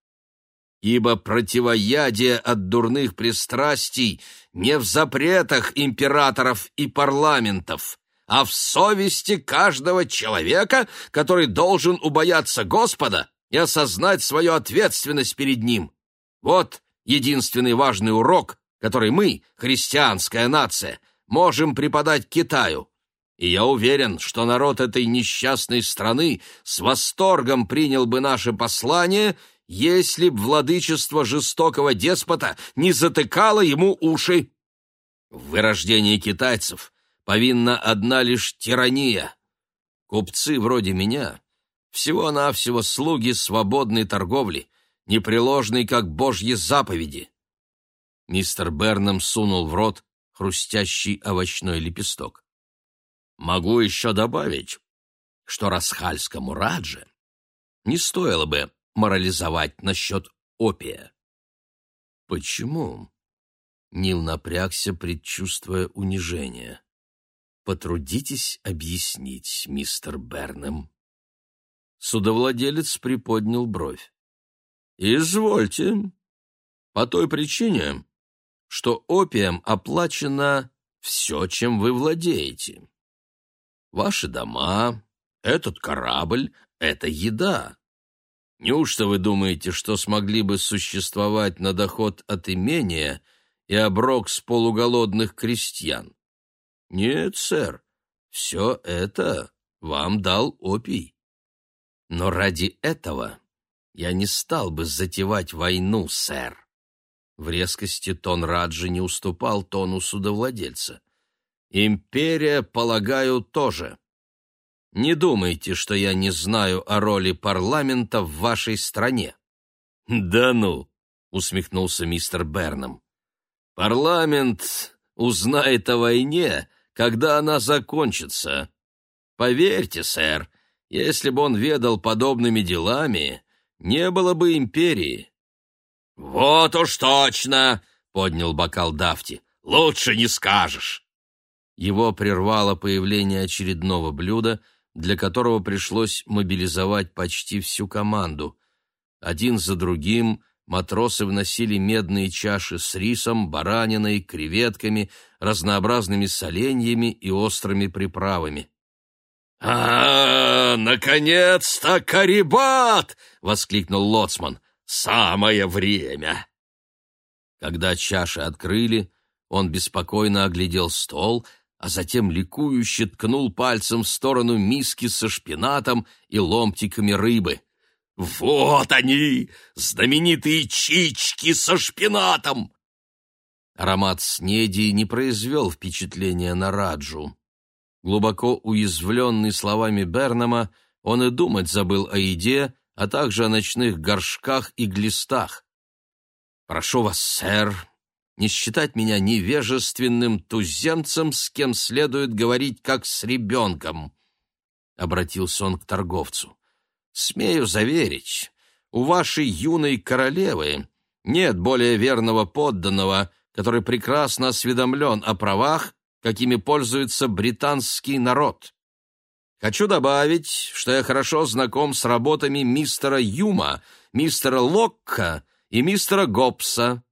S3: Ибо противоядие от дурных пристрастий не в запретах императоров и парламентов, а в совести каждого человека, который должен убояться Господа и осознать свою ответственность перед Ним. Вот единственный важный урок, который мы, христианская нация, можем преподать Китаю. И я уверен, что народ этой несчастной страны с восторгом принял бы наше послание, если б владычество жестокого деспота не затыкало ему уши. В вырождении китайцев повинна одна лишь тирания. Купцы вроде меня всего-навсего слуги свободной торговли, непреложной, как божьи заповеди. Мистер Бернам сунул в рот хрустящий овощной лепесток. Могу еще добавить, что Расхальскому Радже не стоило бы морализовать насчет опия. Почему? Нил напрягся, предчувствуя унижение. Потрудитесь объяснить, мистер Бернам. Судовладелец приподнял бровь. «Извольте. По той причине, что опием оплачено все, чем вы владеете. Ваши дома, этот корабль — это еда. Неужто вы думаете, что смогли бы существовать на доход от имения и оброк с полуголодных крестьян? Нет, сэр, все это вам дал опий. Но ради этого я не стал бы затевать войну, сэр. В резкости тон Раджи не уступал тону судовладельца. Империя, полагаю, тоже. Не думайте, что я не знаю о роли парламента в вашей стране. Да ну, усмехнулся мистер Бернам. Парламент узнает о войне, когда она закончится. Поверьте, сэр, если бы он ведал подобными делами, не было бы империи. «Вот уж точно!» — поднял бокал Дафти. «Лучше не скажешь!» Его прервало появление очередного блюда, для которого пришлось мобилизовать почти всю команду. Один за другим матросы вносили медные чаши с рисом, бараниной, креветками, разнообразными соленьями и острыми приправами. «А, наконец-то карибат!» — воскликнул лоцман. «Самое время!» Когда чаши открыли, он беспокойно оглядел стол, а затем ликующе ткнул пальцем в сторону миски со шпинатом и ломтиками рыбы. «Вот они, знаменитые чички со шпинатом!» Аромат снеди не произвел впечатления на Раджу. Глубоко уязвленный словами Бернама, он и думать забыл о еде, а также о ночных горшках и глистах. «Прошу вас, сэр, не считать меня невежественным туземцем, с кем следует говорить как с ребенком», — обратился он к торговцу. «Смею заверить, у вашей юной королевы нет более верного подданного, который прекрасно осведомлен о правах какими пользуется британский народ. Хочу добавить, что я хорошо знаком с работами мистера Юма, мистера Локка и мистера Гоббса.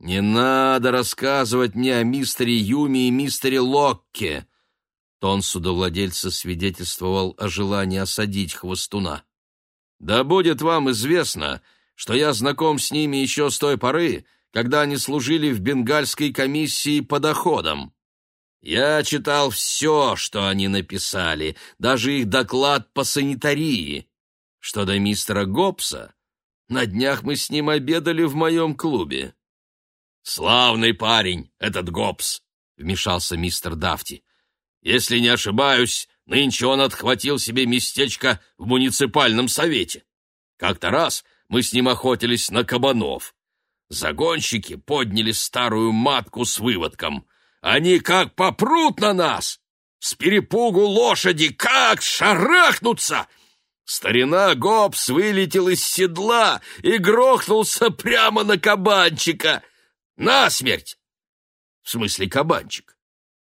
S3: Не надо рассказывать мне о мистере Юме и мистере Локке. Тон судовладельца свидетельствовал о желании осадить хвостуна. Да будет вам известно, что я знаком с ними еще с той поры, когда они служили в бенгальской комиссии по доходам. Я читал все, что они написали, даже их доклад по санитарии. Что до мистера Гоббса, на днях мы с ним обедали в моем клубе. «Славный парень, этот Гоббс», — вмешался мистер Дафти. «Если не ошибаюсь, нынче он отхватил себе местечко в муниципальном совете. Как-то раз мы с ним охотились на кабанов. Загонщики подняли старую матку с выводком. Они как попрут на нас! С перепугу лошади как шарахнутся! Старина Гоббс вылетел из седла и грохнулся прямо на кабанчика. Насмерть! В смысле кабанчик.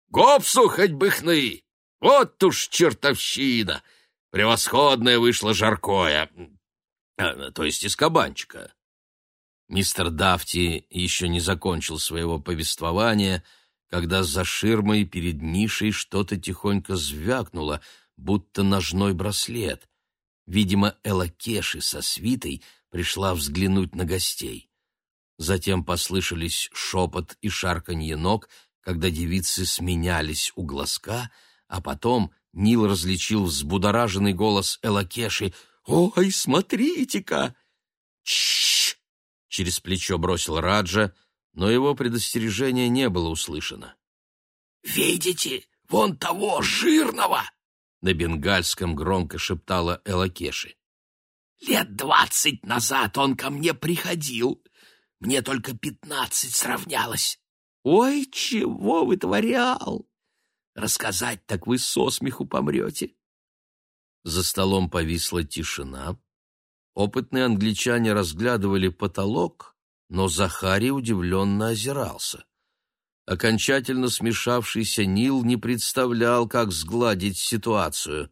S3: Гоббсу хоть бы хны! Вот уж чертовщина! Превосходное вышло жаркое, а, то есть из кабанчика».
S1: Мистер Дафти еще не закончил своего повествования, когда за ширмой перед нишей что-то тихонько звякнуло, будто ножной браслет. Видимо, Элакеши со свитой пришла взглянуть на гостей. Затем послышались шепот и шарканье ног, когда девицы сменялись у глазка, а потом Нил различил взбудораженный голос Элакеши «Ой, смотрите-ка!» «Чш!» — через плечо бросил Раджа, но его предостережение не было услышано.
S3: «Видите, вон того жирного!»
S1: На бенгальском громко шептала Элакеши.
S3: «Лет двадцать назад он ко мне приходил. Мне только пятнадцать сравнялось. Ой, чего вытворял! Рассказать так вы со смеху помрете!»
S1: За столом повисла тишина. Опытные англичане разглядывали потолок, но Захарий удивленно озирался. Окончательно смешавшийся Нил не представлял, как сгладить ситуацию.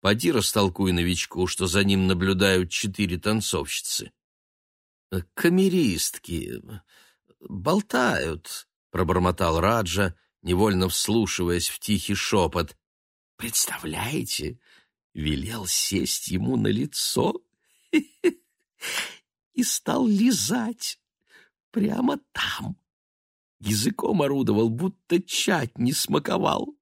S1: Поди растолкуй новичку, что за ним наблюдают четыре танцовщицы. «Камеристки болтают», — пробормотал Раджа, невольно вслушиваясь в тихий шепот. «Представляете, велел сесть ему на лицо и стал лизать прямо там» языком орудовал, будто чать не смаковал.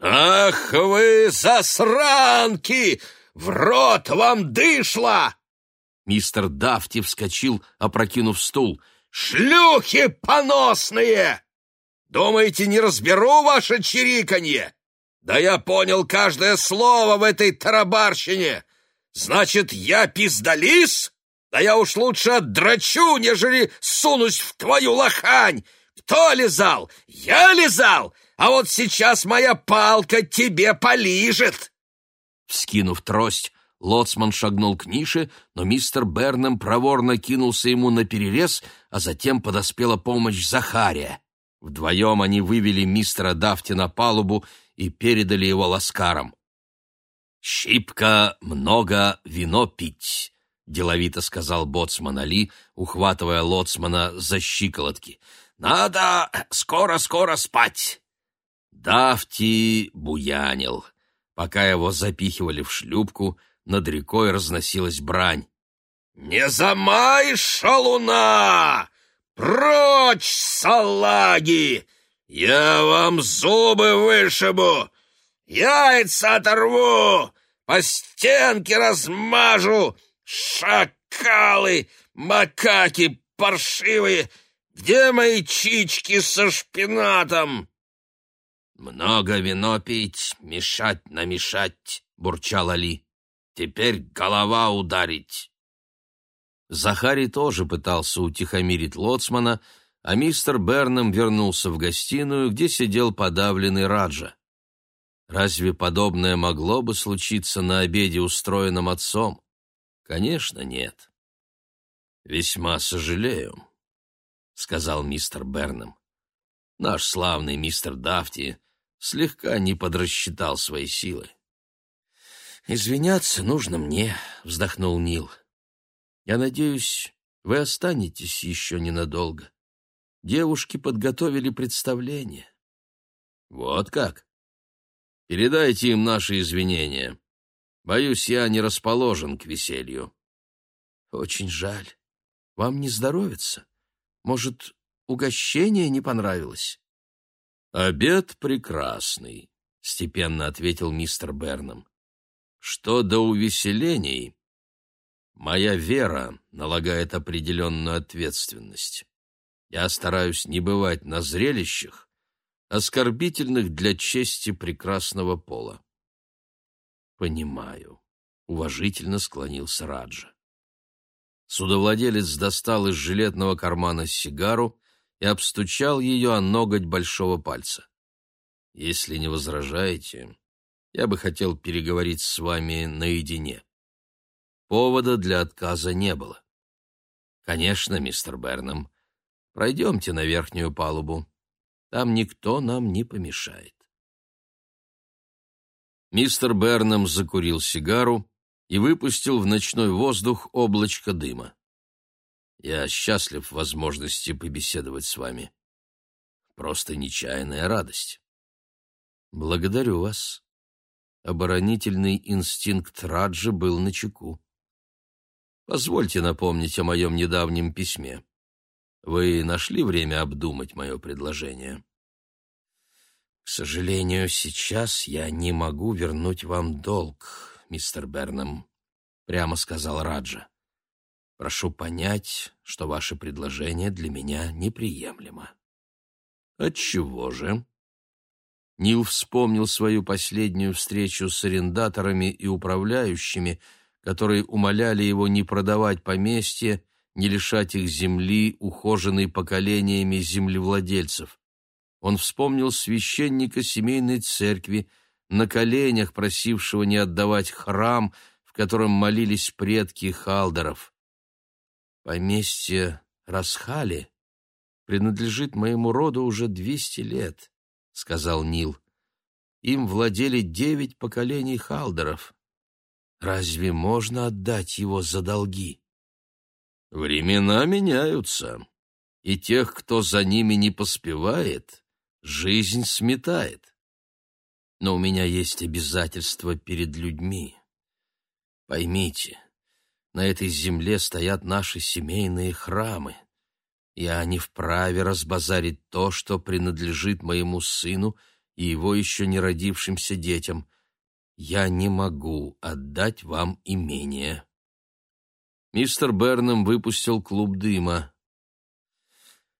S3: «Ах вы, засранки! В рот вам дышло!»
S1: Мистер Дафти вскочил, опрокинув стул.
S3: «Шлюхи поносные! Думаете, не разберу ваше чириканье? Да я понял каждое слово в этой тарабарщине! Значит, я пиздолис? Да я уж лучше отдрачу, нежели сунусь в твою лохань! Кто лизал? Я лизал! А вот сейчас моя палка тебе полижет!»
S1: Вскинув трость, лоцман шагнул к нише, но мистер Бернем проворно кинулся ему на перерез, а затем подоспела помощь Захария. Вдвоем они вывели мистера Дафти на палубу и передали его ласкарам. «Щипка много вино пить», — деловито сказал боцман Али, ухватывая лоцмана за щиколотки. Надо скоро-скоро спать. Дафти буянил. Пока его запихивали в шлюпку, над рекой разносилась брань.
S3: «Не замай, шалуна! Прочь, салаги! Я вам зубы вышибу, яйца оторву, по стенке размажу, шакалы, макаки паршивые!» Где мои чички со шпинатом?»
S2: «Много вино пить, мешать намешать», — бурчал Али. «Теперь голова ударить».
S1: Захарий тоже пытался утихомирить лоцмана, а мистер Бернам вернулся в гостиную, где сидел подавленный Раджа. Разве подобное могло бы случиться на обеде, устроенном отцом? Конечно, нет. Весьма сожалею, — сказал мистер Бернам. «Наш славный мистер Дафти слегка не подрасчитал свои силы». «Извиняться нужно мне», — вздохнул Нил. «Я надеюсь, вы останетесь еще ненадолго. Девушки подготовили представление». «Вот как? Передайте им наши извинения. Боюсь, я не расположен к веселью». «Очень жаль. Вам не здоровится?» Может, угощение не понравилось? Обед прекрасный, степенно ответил мистер Бернам. Что до увеселений, моя вера налагает определенную ответственность. Я стараюсь не бывать на зрелищах, оскорбительных для чести прекрасного пола. Понимаю, уважительно склонился Раджа. Судовладелец достал из жилетного кармана сигару и обстучал ее о ноготь большого пальца. «Если не возражаете, я бы хотел переговорить с вами наедине». Повода для отказа не было. «Конечно, мистер Бернам. Пройдемте на верхнюю палубу. Там никто нам не помешает». Мистер Бернам закурил сигару и выпустил в ночной воздух облачко дыма. «Я счастлив возможности побеседовать с вами. Просто нечаянная радость». «Благодарю вас». Оборонительный инстинкт Раджи был начеку. «Позвольте напомнить о моем недавнем письме. Вы нашли время обдумать мое предложение?» «К сожалению, сейчас я не могу вернуть вам долг, мистер Бернам», — прямо сказал Раджа. «Прошу понять, что ваше предложение для меня неприемлемо». «Отчего же?» Нил вспомнил свою последнюю встречу с арендаторами и управляющими, которые умоляли его не продавать поместье, не лишать их земли, ухоженной поколениями землевладельцев. Он вспомнил священника семейной церкви, на коленях просившего не отдавать храм, в котором молились предки халдеров. «Поместье Расхали принадлежит моему роду уже двести лет», — сказал Нил. «Им владели девять поколений халдеров. Разве можно отдать его за долги?» «Времена меняются, и тех, кто за ними не поспевает, Жизнь сметает. Но у меня есть обязательства перед людьми. Поймите, на этой земле стоят наши семейные храмы. Я не вправе разбазарить то, что принадлежит моему сыну и его еще не родившимся детям. Я не могу отдать вам имение. Мистер Бернам выпустил клуб дыма.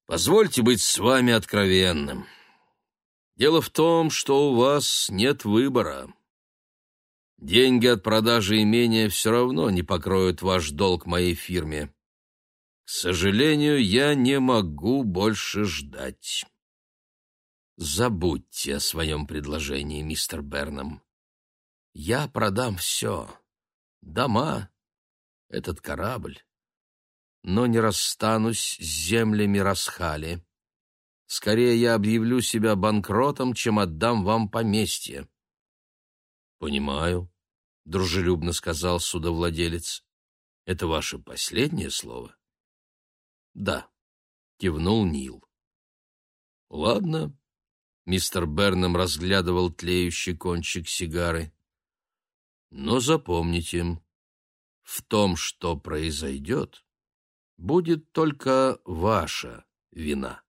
S1: «Позвольте быть с вами откровенным. Дело в том, что у вас нет выбора. Деньги от продажи имения все равно не покроют ваш долг моей фирме. К сожалению, я не могу больше ждать. Забудьте о своем предложении, мистер Бернам. Я продам все. Дома, этот корабль. Но не расстанусь с землями Расхали. Скорее я объявлю себя банкротом, чем отдам вам поместье. — Понимаю, — дружелюбно сказал судовладелец. — Это ваше последнее слово? — Да, — кивнул Нил. — Ладно. Мистер Бернам разглядывал тлеющий кончик сигары. — Но запомните, в том, что произойдет, будет только ваша вина.